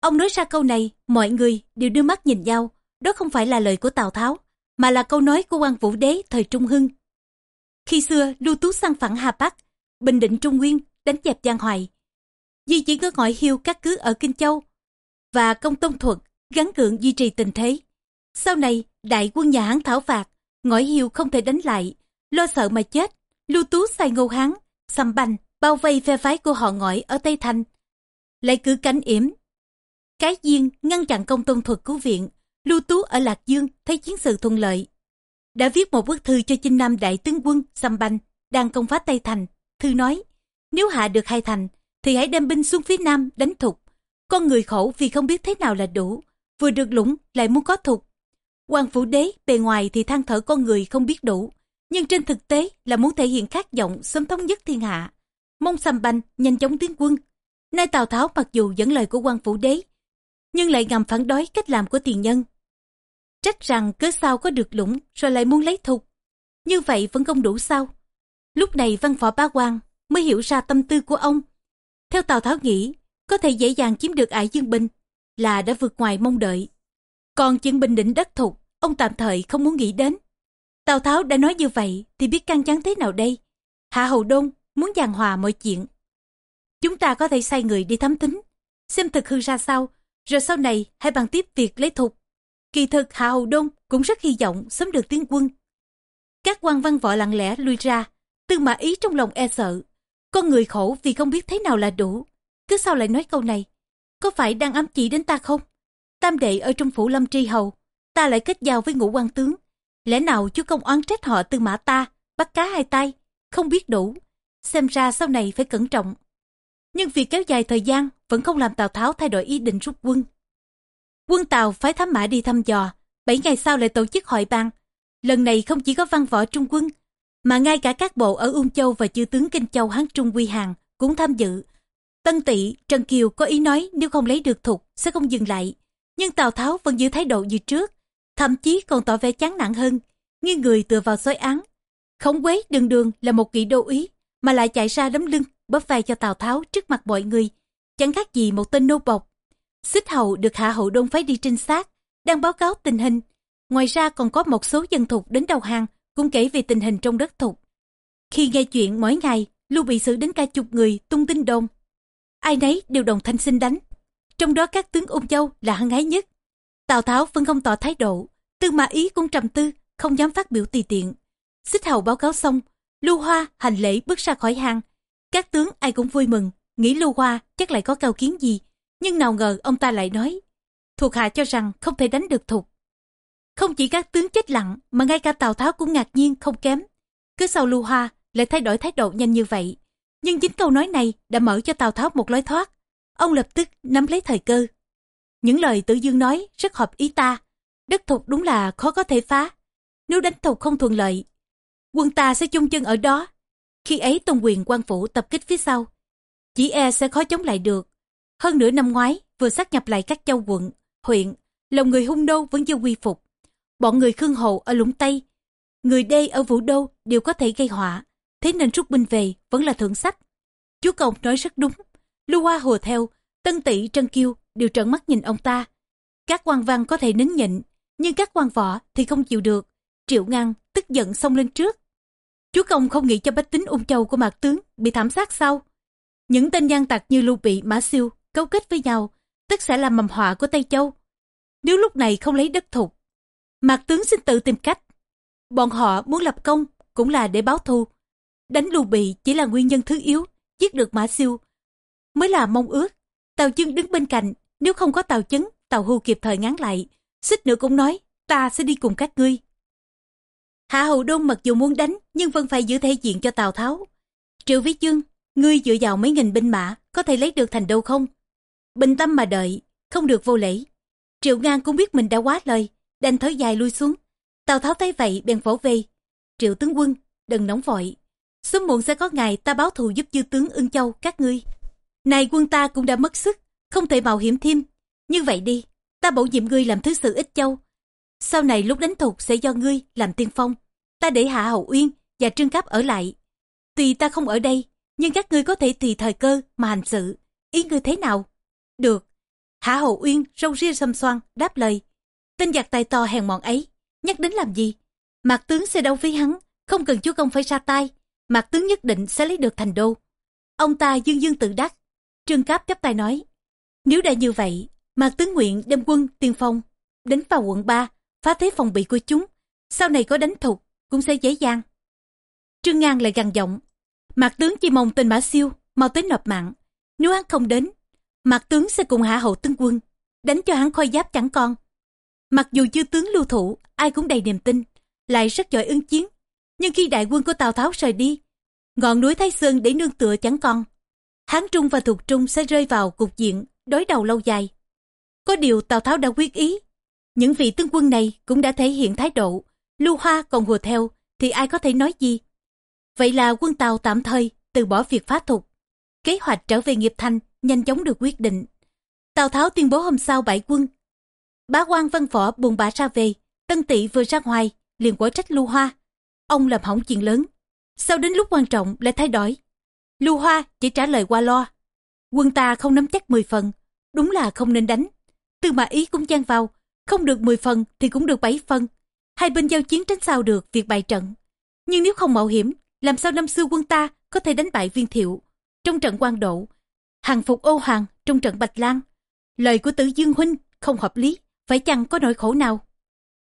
Ông nói ra câu này, mọi người đều đưa mắt nhìn nhau, đó không phải là lời của Tào Tháo, mà là câu nói của quan vũ đế thời Trung Hưng. Khi xưa, Lưu Tú sang phẳng Hà Bắc, bình định Trung Nguyên, đánh dẹp Giang Hoài. Di chỉ có ngõi hiêu các cứ ở Kinh Châu, và công tôn thuật gắn gượng duy trì tình thế. Sau này, đại quân nhà Hán thảo phạt, ngõi hiêu không thể đánh lại, lo sợ mà chết. Lưu Tú sai Ngô Hán, xăm banh, bao vây phe phái của họ ngõi ở Tây Thanh. Lại cử cánh yểm. Cái duyên ngăn chặn công tôn thuật cứu viện, Lưu Tú ở Lạc Dương thấy chiến sự thuận lợi. Đã viết một bức thư cho chinh nam đại tướng quân xăm banh, đang công phá Tây Thành. Thư nói, nếu hạ được hai thành, thì hãy đem binh xuống phía nam đánh thục. Con người khổ vì không biết thế nào là đủ, vừa được lũng lại muốn có thục. Hoàng phủ đế bề ngoài thì than thở con người không biết đủ, nhưng trên thực tế là muốn thể hiện khát vọng sớm thống nhất thiên hạ. Mong xăm banh nhanh chóng tiến quân. Nay Tào Tháo mặc dù dẫn lời của quan phủ đế, nhưng lại ngầm phản đối cách làm của tiền nhân. Trách rằng cớ sao có được lũng rồi lại muốn lấy thục. Như vậy vẫn không đủ sao. Lúc này văn võ bá quan mới hiểu ra tâm tư của ông. Theo Tào Tháo nghĩ, có thể dễ dàng chiếm được ải dương bình là đã vượt ngoài mong đợi. Còn chuyện bình định đất thục, ông tạm thời không muốn nghĩ đến. Tào Tháo đã nói như vậy thì biết căng chắn thế nào đây? Hạ Hầu Đôn muốn giàn hòa mọi chuyện. Chúng ta có thể sai người đi thám tính, xem thực hư ra sao, rồi sau này hãy bàn tiếp việc lấy thục. Kỳ thực Hạ Hầu Đôn cũng rất hy vọng sớm được tiến quân. Các quan văn võ lặng lẽ lui ra, tư mã ý trong lòng e sợ. Con người khổ vì không biết thế nào là đủ. Cứ sao lại nói câu này? Có phải đang ám chỉ đến ta không? Tam đệ ở trong phủ lâm tri hầu, ta lại kết giao với ngũ quan tướng. Lẽ nào chú công oán trách họ tư mã ta, bắt cá hai tay, không biết đủ. Xem ra sau này phải cẩn trọng. Nhưng việc kéo dài thời gian vẫn không làm Tào Tháo thay đổi ý định rút quân. Quân Tàu phái thám mã đi thăm dò, Bảy ngày sau lại tổ chức hội ban. Lần này không chỉ có văn võ trung quân, mà ngay cả các bộ ở Ung Châu và chư tướng Kinh Châu Hán Trung Quy Hàng cũng tham dự. Tân Tỵ, Trần Kiều có ý nói nếu không lấy được thục sẽ không dừng lại. Nhưng Tào Tháo vẫn giữ thái độ như trước, thậm chí còn tỏ vẻ chán nản hơn, như người tựa vào xói án. Khổng quế đường đường là một kỵ đô úy, mà lại chạy ra đấm lưng, bóp vai cho Tào Tháo trước mặt mọi người, chẳng khác gì một tên nô bộc. Xích hầu được hạ hậu đôn phái đi trinh sát, đang báo cáo tình hình. Ngoài ra còn có một số dân thục đến đầu hàng, cũng kể về tình hình trong đất thục. Khi nghe chuyện mỗi ngày, Lưu bị xử đến cả chục người tung tin đồn. Ai nấy đều đồng thanh xin đánh. Trong đó các tướng ung châu là hăng hái nhất. Tào Tháo vẫn không tỏ thái độ, tư mà ý cũng trầm tư, không dám phát biểu tùy tiện. Xích hầu báo cáo xong, Lưu Hoa hành lễ bước ra khỏi hang. Các tướng ai cũng vui mừng, nghĩ Lưu Hoa chắc lại có cao kiến gì. Nhưng nào ngờ ông ta lại nói, thuộc hạ cho rằng không thể đánh được thục. Không chỉ các tướng chết lặng mà ngay cả Tào Tháo cũng ngạc nhiên không kém. Cứ sau Lưu Hoa lại thay đổi thái độ nhanh như vậy. Nhưng chính câu nói này đã mở cho Tào Tháo một lối thoát. Ông lập tức nắm lấy thời cơ. Những lời tử dương nói rất hợp ý ta. Đất thục đúng là khó có thể phá. Nếu đánh thục không thuận lợi, quân ta sẽ chung chân ở đó. Khi ấy Tôn quyền quan phủ tập kích phía sau. Chỉ e sẽ khó chống lại được. Hơn nửa năm ngoái, vừa sát nhập lại các châu quận, huyện, lòng người hung đô vẫn chưa quy phục. Bọn người Khương Hồ ở Lũng Tây, người đê ở Vũ Đô đều có thể gây họa. Thế nên rút binh về vẫn là thượng sách. Chúa Công nói rất đúng. Lưu Hoa hùa theo, Tân Tỷ Trân Kiêu đều trợn mắt nhìn ông ta. Các quan văn có thể nín nhịn, nhưng các quan võ thì không chịu được. Triệu Ngăn tức giận xông lên trước. Chúa Công không nghĩ cho bách tính ung châu của mạc tướng bị thảm sát sau. Những tên gian tặc như Lưu Bị, Mã Siêu cấu kết với nhau, tất sẽ là mầm họa của Tây Châu. Nếu lúc này không lấy đất thục, mạc tướng xin tự tìm cách. Bọn họ muốn lập công cũng là để báo thù. Đánh Lưu Bị chỉ là nguyên nhân thứ yếu, giết được Mã Siêu mới là mong ước. Tào Chương đứng bên cạnh, nếu không có Tào Chấn, Tào Hưu kịp thời ngán lại. Xích nữa cũng nói, ta sẽ đi cùng các ngươi. Hạ Hậu Đôn mặc dù muốn đánh, nhưng vẫn phải giữ thể diện cho Tào Tháo. Triệu Vĩ Chương, ngươi dựa vào mấy nghìn binh mã, có thể lấy được thành đâu không? Bình tâm mà đợi, không được vô lễ. Triệu Ngang cũng biết mình đã quá lời, đành thở dài lui xuống. Tào Tháo thấy vậy bèn vỗ về. Triệu tướng quân, đừng nóng vội. Sớm muộn sẽ có ngày ta báo thù giúp chư tướng ưng châu các ngươi. Này quân ta cũng đã mất sức, không thể mạo hiểm thêm. Như vậy đi, ta bổ nhiệm ngươi làm thứ sử ích châu. Sau này lúc đánh thục sẽ do ngươi làm tiên phong. Ta để Hạ Hậu Uyên và Trương Cáp ở lại. Tuy ta không ở đây, nhưng các ngươi có thể tùy thời cơ mà hành sự. Ý ngươi thế nào? Được. Hạ Hậu Uyên râu ria xăm xoan đáp lời. Tên giặc tài to hèn mọn ấy, nhắc đến làm gì? Mạc tướng sẽ đâu với hắn, không cần chúa công phải ra tay. Mạc tướng nhất định sẽ lấy được thành đô. Ông ta dương dương tự đắc. Trương Cáp chấp tay nói. Nếu đã như vậy, Mạc tướng nguyện đem quân tiên phong đến vào quận 3, phá thế phòng bị của chúng. Sau này có đánh thục cũng sẽ dễ dàng. Trương Ngang lại gằn giọng. Mạc tướng chỉ mong tên Mã Siêu mau tới nộp mạng. Nếu hắn không đến, Mặt tướng sẽ cùng hạ hậu tướng quân, đánh cho hắn khôi giáp chẳng con. Mặc dù chư tướng lưu thủ, ai cũng đầy niềm tin, lại rất giỏi ứng chiến. Nhưng khi đại quân của Tào Tháo rời đi, ngọn núi Thái Sơn để nương tựa chẳng còn. Hán Trung và Thuộc Trung sẽ rơi vào cục diện đối đầu lâu dài. Có điều Tào Tháo đã quyết ý. Những vị tướng quân này cũng đã thể hiện thái độ. Lưu Hoa còn hùa theo thì ai có thể nói gì. Vậy là quân Tàu tạm thời từ bỏ việc phá thục. Kế hoạch trở về nghiệp thành nhanh chóng được quyết định. Tào Tháo tuyên bố hôm sau bãi quân. Bá quan văn võ buồn bã ra về. Tân tỵ vừa ra ngoài liền quở trách Lưu Hoa. Ông làm hỏng chuyện lớn. Sau đến lúc quan trọng lại thay đổi. Lưu Hoa chỉ trả lời qua lo. Quân ta không nắm chắc 10 phần. Đúng là không nên đánh. Từ mà ý cũng chan vào. Không được 10 phần thì cũng được 7 phần. Hai bên giao chiến tránh sao được việc bại trận. Nhưng nếu không mạo hiểm, làm sao năm xưa quân ta có thể đánh bại viên thiệu trong trận quan độ, hàng phục ô hoàng trong trận bạch lan. Lời của tử dương huynh không hợp lý, phải chăng có nỗi khổ nào?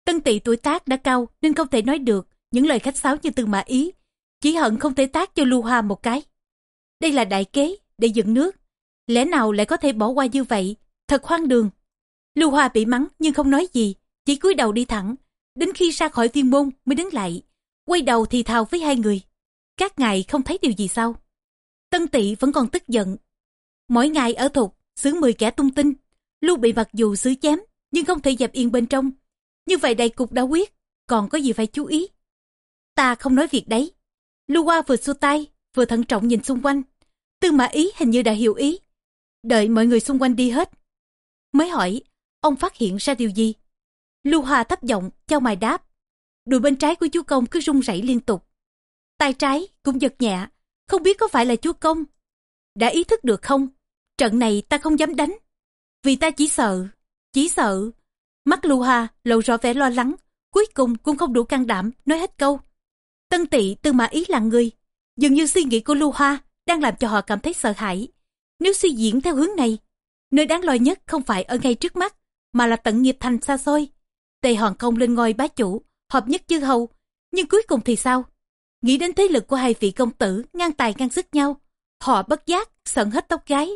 Tân tỵ tuổi tác đã cao nên không thể nói được những lời khách sáo như từ mã ý, chỉ hận không thể tác cho lưu hoa một cái. Đây là đại kế để dựng nước, lẽ nào lại có thể bỏ qua như vậy, thật hoang đường. Lưu hoa bị mắng nhưng không nói gì, chỉ cúi đầu đi thẳng, đến khi ra khỏi viên môn mới đứng lại, quay đầu thì thào với hai người. Các ngài không thấy điều gì sao? Tân tỵ vẫn còn tức giận. Mỗi ngày ở thục, xứ 10 kẻ tung tin. Lưu bị mặc dù xứ chém, nhưng không thể dẹp yên bên trong. Như vậy đại cục đã quyết, còn có gì phải chú ý. Ta không nói việc đấy. Lưu Hoa vừa xua tay, vừa thận trọng nhìn xung quanh. Tư mã ý hình như đã hiểu ý. Đợi mọi người xung quanh đi hết. Mới hỏi, ông phát hiện ra điều gì? Lưu Hoa thấp giọng, trao mài đáp. Đùi bên trái của chú công cứ rung rẩy liên tục. Tay trái cũng giật nhẹ, không biết có phải là chú công. Đã ý thức được không? Trận này ta không dám đánh. Vì ta chỉ sợ, chỉ sợ. Mắt Lưu Hoa lộ rõ vẻ lo lắng, cuối cùng cũng không đủ can đảm nói hết câu. Tân tị tư mã ý là người. Dường như suy nghĩ của Lưu Hoa đang làm cho họ cảm thấy sợ hãi. Nếu suy diễn theo hướng này, nơi đáng lo nhất không phải ở ngay trước mắt, mà là tận nghiệp thành xa xôi. Tề Hoàng Công lên ngôi bá chủ, hợp nhất chư hầu. Nhưng cuối cùng thì sao? Nghĩ đến thế lực của hai vị công tử ngang tài ngang sức nhau, họ bất giác, sợn hết tóc gái.